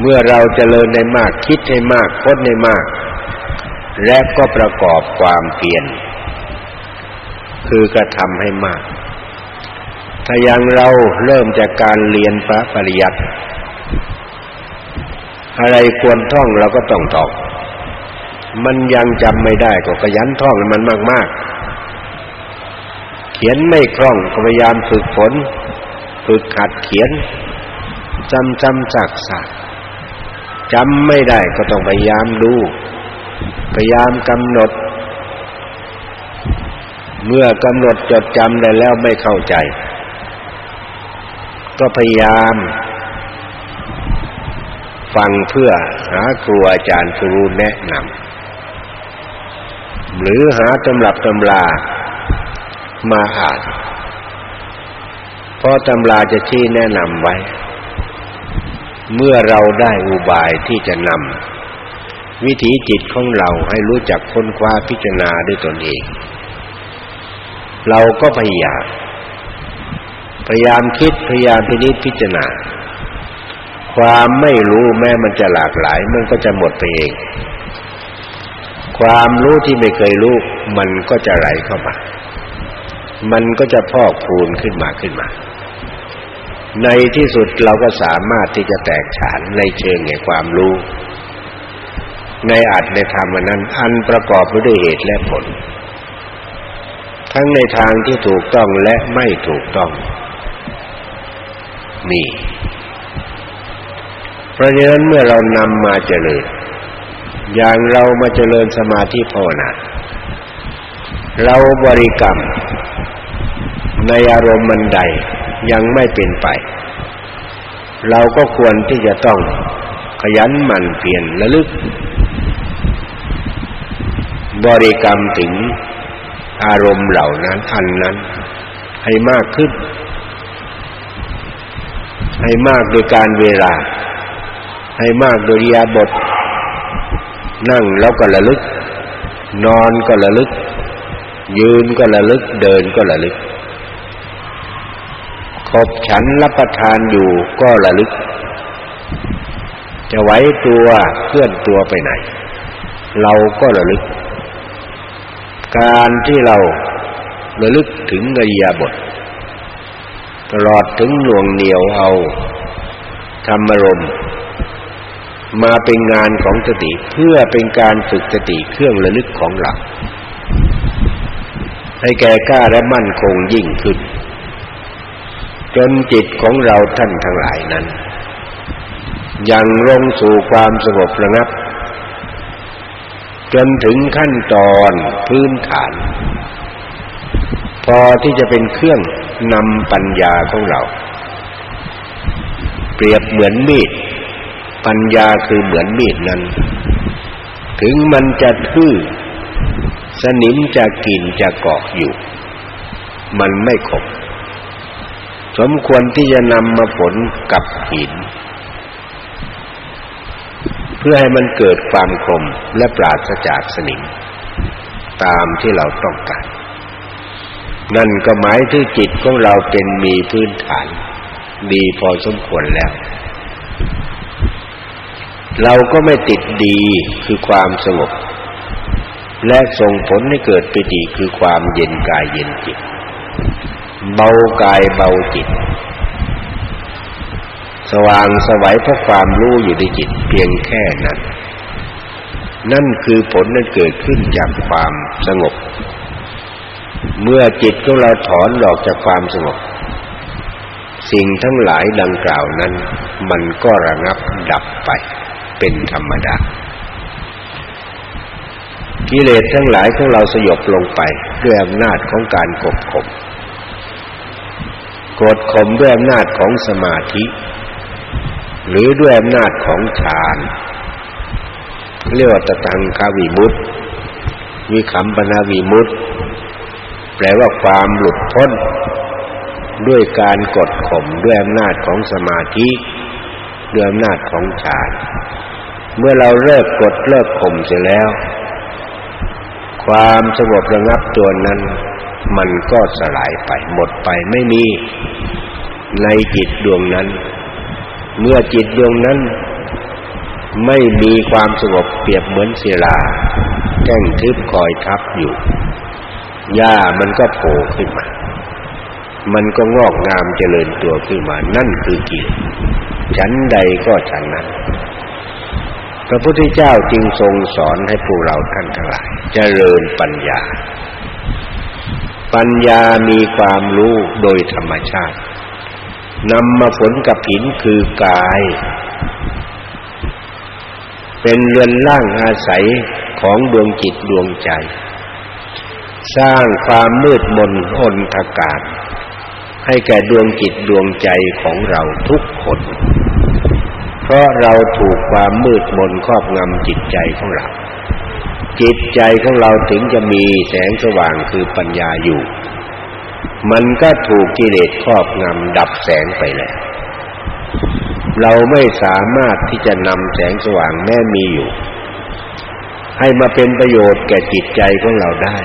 เมื่อเราเจริญในมากคิดให้มากพ้นในมาก และก็ประกอบความเพียรคือกระทำให้มาก ถ้าย่างเราเริ่มจากการเรียนพระปริยัติอะไรควรท่องเราก็ต้องท่องมันยังจำไม่ได้ก็ขยันท่องมันมาก ๆ เขียนไม่คล่องก็พยายามฝึกฝน ฝึกขัดเขียนจำจำสักสัก จำไม่ได้ก็ต้องพยายามดู พยายามกำหนด เมื่อกำหนดจดจำได้แล้วไม่เข้าใจ ก็พยายาม ฟังเพื่อหาครูอาจารย์ผู้รู้แนะนำหรือหาตำรับตำรามาอ่านเพราะตำราจะชี้แนะนำไว้ เมื่อเราได้อุบายที่จะนำวิถีจิตของเราให้รู้จักค้นคว้าพิจารณาด้วยตนเอง เราก็พยายาม พยายามคิดพยายามพินิจพิจารณา ความไม่รู้แม้มันจะหลากหลาย มันก็จะหมดไปเอง ความรู้ที่ไม่เคยรู้ มันก็จะไหลเข้ามา มันก็จะพอกพูนขึ้นมาขึ้นมา ในที่สุดเราก็สามารถที่จะแตกฉานในเชิงแห่งความรู้ ในอัตในธรรมนั้น อันประกอบไปด้วยเหตุและผล ทั้งในทางที่ถูกต้องและไม่ถูกต้อง นี่เพราะฉะนั้นเมื่อเรานำมาเจริญ อย่างเรามาเจริญสมาธิภาวนาเราบริกรรม ในอารมณ์มันใด ยังไม่เป็นไป เราก็ควรที่จะต้องขยันหมั่นเปลี่ยนระลึก บริกรรมถึงอารมณ์เหล่านั้นอันนั้น ให้มากขึ้น ให้มากโดยการเวลา ให้มากโดยยาบท นั่งแล้วก็ระลึก นอนก็ระลึก ยืนก็ระลึกเดินก็ระลึก ขบฉันรับประทานอยู่ก็ระลึก จะไหวตัวเคลื่อนตัวไปไหน เราก็ระลึก การที่เราระลึกถึงอริยบทตลอดถึงหน่วงเหนียวเอาธรรมรมมาเป็นงานของสติเพื่อเป็นการฝึกสติเครื่องระลึกของเราให้แก่กล้าและมั่นคงยิ่งขึ้น จนจิตของเราท่านทั้งหลายนั้น ยังลงสู่ความสงบระงับ จนถึงขั้นตอนพื้นฐาน พอที่จะเป็นเครื่องนำปัญญาของเรา เปรียบเหมือนมีด ปัญญาคือเหมือนมีดนั้น ถึงมันจะทื่อสนิมจะกินจะเกาะอยู่ มันไม่ขบ สมควรที่จะนำมาผลกับหิน เพื่อให้มันเกิดความคมและปราศจากสนิม ตามที่เราต้องการ นั่นก็หมายถึงจิตของเราเป็นมีพื้นฐาน ดีพอสมควรแล้ว เราก็ไม่ติดดีคือความสงบ และส่งผลให้เกิดปิติคือความเย็นกายเย็นจิต เบากายเบาจิต สว่างสวัยเพราะความรู้อยู่ในจิตเพียงแค่นั้น นั่นคือผลนั้นเกิดขึ้นจากความสงบ เมื่อจิตของเราถอนออกจากความสงบ สิ่งทั้งหลายดังกล่าวนั้น มันก็ระงับดับไปเป็นธรรมดากิเลสทั้งหลายของเราสยบลงไปด้วยอำนาจของการกดข่ม กดข่มด้วยอำนาจของสมาธิ หรือด้วยอำนาจของฌานเรียกว่าตตังคาวิมุตติวิคัมปนาวิมุตติแปลว่าความหลุดพ้น ด้วยการกดข่มด้วยอำนาจของสมาธิด้วยอำนาจของฌานเมื่อเราเลิกกดเลิกข่มเสร็จแล้ว ความสงบระงับตัวนั้น มันก็สลายไป หมดไปไม่มีในจิตดวงนั้น เมื่อจิตดวงนั้น ไม่มีความสงบเปรียบเหมือนศิลาแก้งทึบคอยทับอยู่หญ้ามันก็โผล่ขึ้นมา มันก็งอกงามเจริญตัวขึ้นมา นั่นคือกิเลสฉันใดก็ฉันนั้น พระพุทธเจ้าจึงทรงสอนให้พวกเราท่านทั้งหลายเจริญปัญญา ปัญญามีความรู้โดยธรรมชาตินำมาผลกับหินคือกาย เป็นเรือนร่างอาศัยของดวงจิตดวงใจ สร้างความมืดมนอนทกาศ ให้แก่ดวงจิตดวงใจของเราทุกคน เพราะเราถูกความมืดมนครอบงำจิตใจของเรา จิตใจของเราถึงจะมีแสงสว่างคือปัญญาอยู่ มันก็ถูกกิเลสครอบงำดับแสงไปแล้ว เราไม่สามารถที่จะนำแสงสว่างแม้มีอยู่ ให้มาเป็นประโยชน์แก่จิตใจของเราได้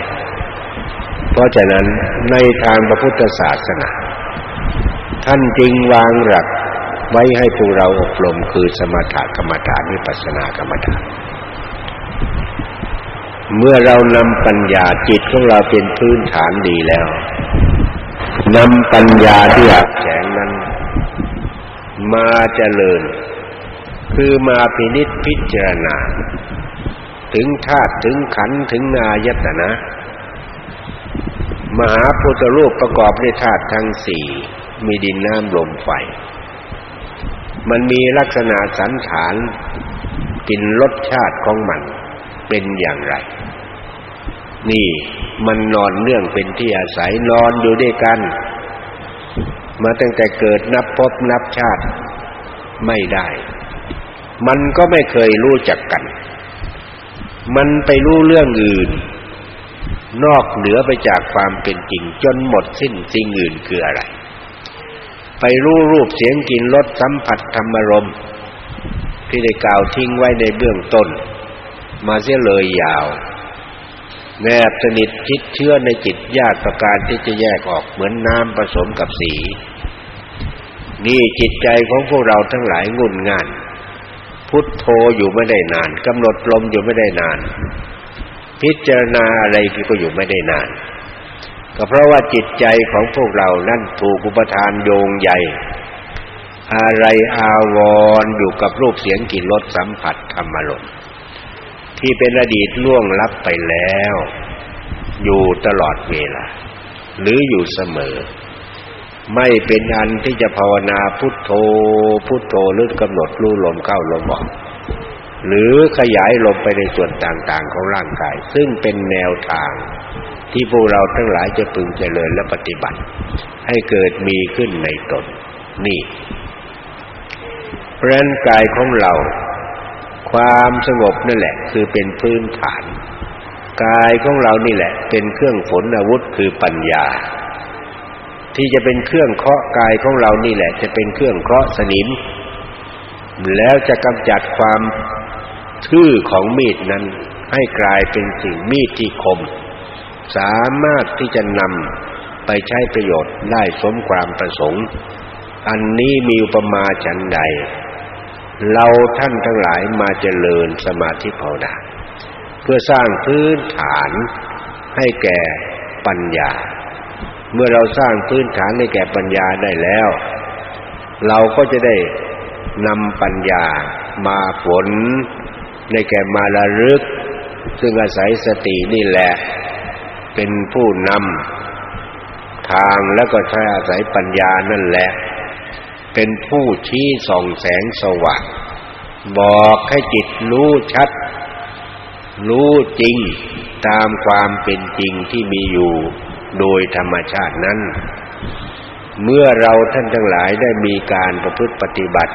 เพราะฉะนั้นในทางพระพุทธศาสนา ท่านจึงวางหลักไว้ให้พวกเราอบรมคือสมถกรรมฐานวิปัสสนากรรมฐาน เมื่อเรานำปัญญาจิตของเราเป็นพื้นฐานดีแล้วนำปัญญาที่อักแสงนั้น มาเจริญ คือมาพินิจพิจารณา ถึงธาตุถึงขันธ์ถึงนายตนะ มหาพุทธรูปประกอบด้วยธาตุทั้งสี่มีดินน้ำลมไฟ มันมีลักษณะสันฐานกินรสชาติของมัน เป็นอย่างไร นี่มันนอนเนื่องเป็นที่อาศัยนอนอยู่ด้วยกัน มาตั้งแต่เกิดนับพบนับชาติไม่ได้ มันก็ไม่เคยรู้จักกัน มันไปรู้เรื่องอื่น นอกเหนือไปจากความเป็นจริง จนหมดสิ้นสิ่งอื่นคืออะไร ไปรู้รูปเสียงกลิ่นรสสัมผัสธรรมรมที่ได้กล่าวทิ้งไว้ในเบื้องต้น มาเสียเลยยาว แนบสนิทชิดเชื่อในจิตยากประการที่จะแยกออกเหมือนน้ำผสมกับสี นี่จิตใจของพวกเราทั้งหลายงุ่นง่าน พุทโธอยู่ไม่ได้นานกำหนดลมอยู่ไม่ได้นาน พิจารณาอะไรก็อยู่ไม่ได้นาน ก็เพราะว่าจิตใจของพวกเรานั่นถูกอุปทานโยงใหญ่อะไรอาวรอยู่กับรูปเสียงกลิ่นรสสัมผัสธรรมารมณ์ ที่เป็นอดีตล่วงลับไปแล้ว อยู่ตลอดเวลา หรืออยู่เสมอ ไม่เป็นอันที่จะภาวนาพุทโธ พุทโธหรือกำหนดรู้ลมเข้าลมออก หรือขยายลมไปในส่วนต่างๆของร่างกาย ซึ่งเป็นแนวทางที่พวกเราทั้งหลายจะพึงเจริญและปฏิบัติ ให้เกิดมีขึ้นในตนนี่เพราะนั้นกายของเรา ความสงบนั่นแหละ คือเป็นพื้นฐาน กายของเรานี่แหละ เป็นเครื่องฝนอาวุธคือปัญญา ที่จะเป็นเครื่องเคาะกายของเรานี่แหละ จะเป็นเครื่องเคาะสนิม แล้วจะกำจัดความทื่อของมีดนั้น ให้กลายเป็นสิ่งมีดที่คม สามารถที่จะนำไปใช้ประโยชน์ได้สมความประสงค์ อันนี้มีอุปมาฉันใด เราท่านทั้งหลายมาเจริญสมาธิภาวนาเพื่อสร้างพื้นฐานให้แก่ปัญญา เมื่อเราสร้างพื้นฐานให้แก่ปัญญาได้แล้ว เราก็จะได้นำปัญญามาฝนในแก่มาระลึก ซึ่งอาศัยสตินี่แหละ เป็นผู้นำทางแล้วก็ใช้อาศัยปัญญานั่นแหละ เป็นผู้ชี้ส่องแสงสว่างบอกให้จิตรู้ชัด รู้จริงตามความเป็นจริงที่มีอยู่โดยธรรมชาตินั้น เมื่อเราท่านทั้งหลายได้มีการประพฤติปฏิบัติ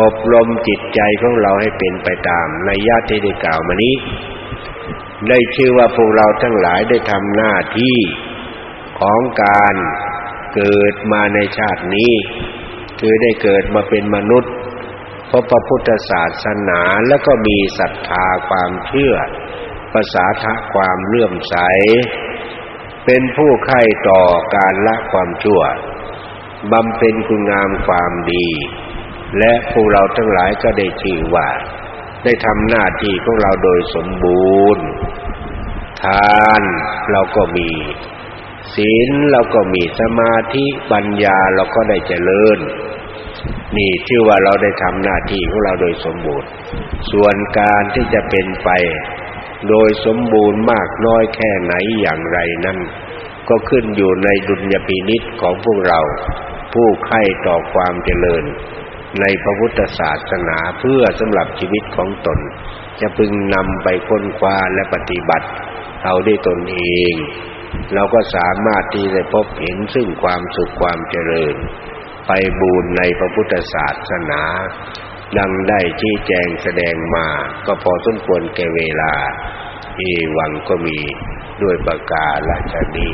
อบรมจิตใจของเราให้เป็นไปตามในญาติที่ได้กล่าวมานี้ ได้ชื่อว่าพวกเราทั้งหลายได้ทำหน้าที่ของการเกิดมาในชาตินี้ คือได้เกิดมาเป็นมนุษย์เพบพระพุทธศาสนาแล้วก็มีศรัทธาความเชื่อภาษาทะความเลื่อมใส เป็นผู้ใคร่ต่อการละความชั่วบำเพ็ญคุณงามความดี และพวกเราทั้งหลายก็ได้ชื่อว่า ได้ทำหน้าที่ของเราโดยสมบูรณ์ ทานเราก็มี ศีลเราก็มีสมาธิปัญญาเราก็ได้เจริญ นี่ชื่อว่าเราได้ทำหน้าที่ของเราโดยสมบูรณ์ ส่วนการที่จะเป็นไปโดยสมบูรณ์มากน้อยแค่ไหนอย่างไรนั้นก็ขึ้นอยู่ในดุลยพินิษของพวกเรา ผู้ใคร่ต่อความเจริญ ในพระพุทธศาสนาเพื่อสำหรับชีวิตของตน จะพึงนำไปค้นคว้าและปฏิบัติเอาได้ตนเอง เราก็สามารถที่จะพบเห็นซึ่งความสุขความเจริญ ไปบูรในพระพุทธศาสนาดังได้ชี้แจงแสดงมาก็พอสมควรแก่เวลา เอวังก็มีด้วยประกาศชนี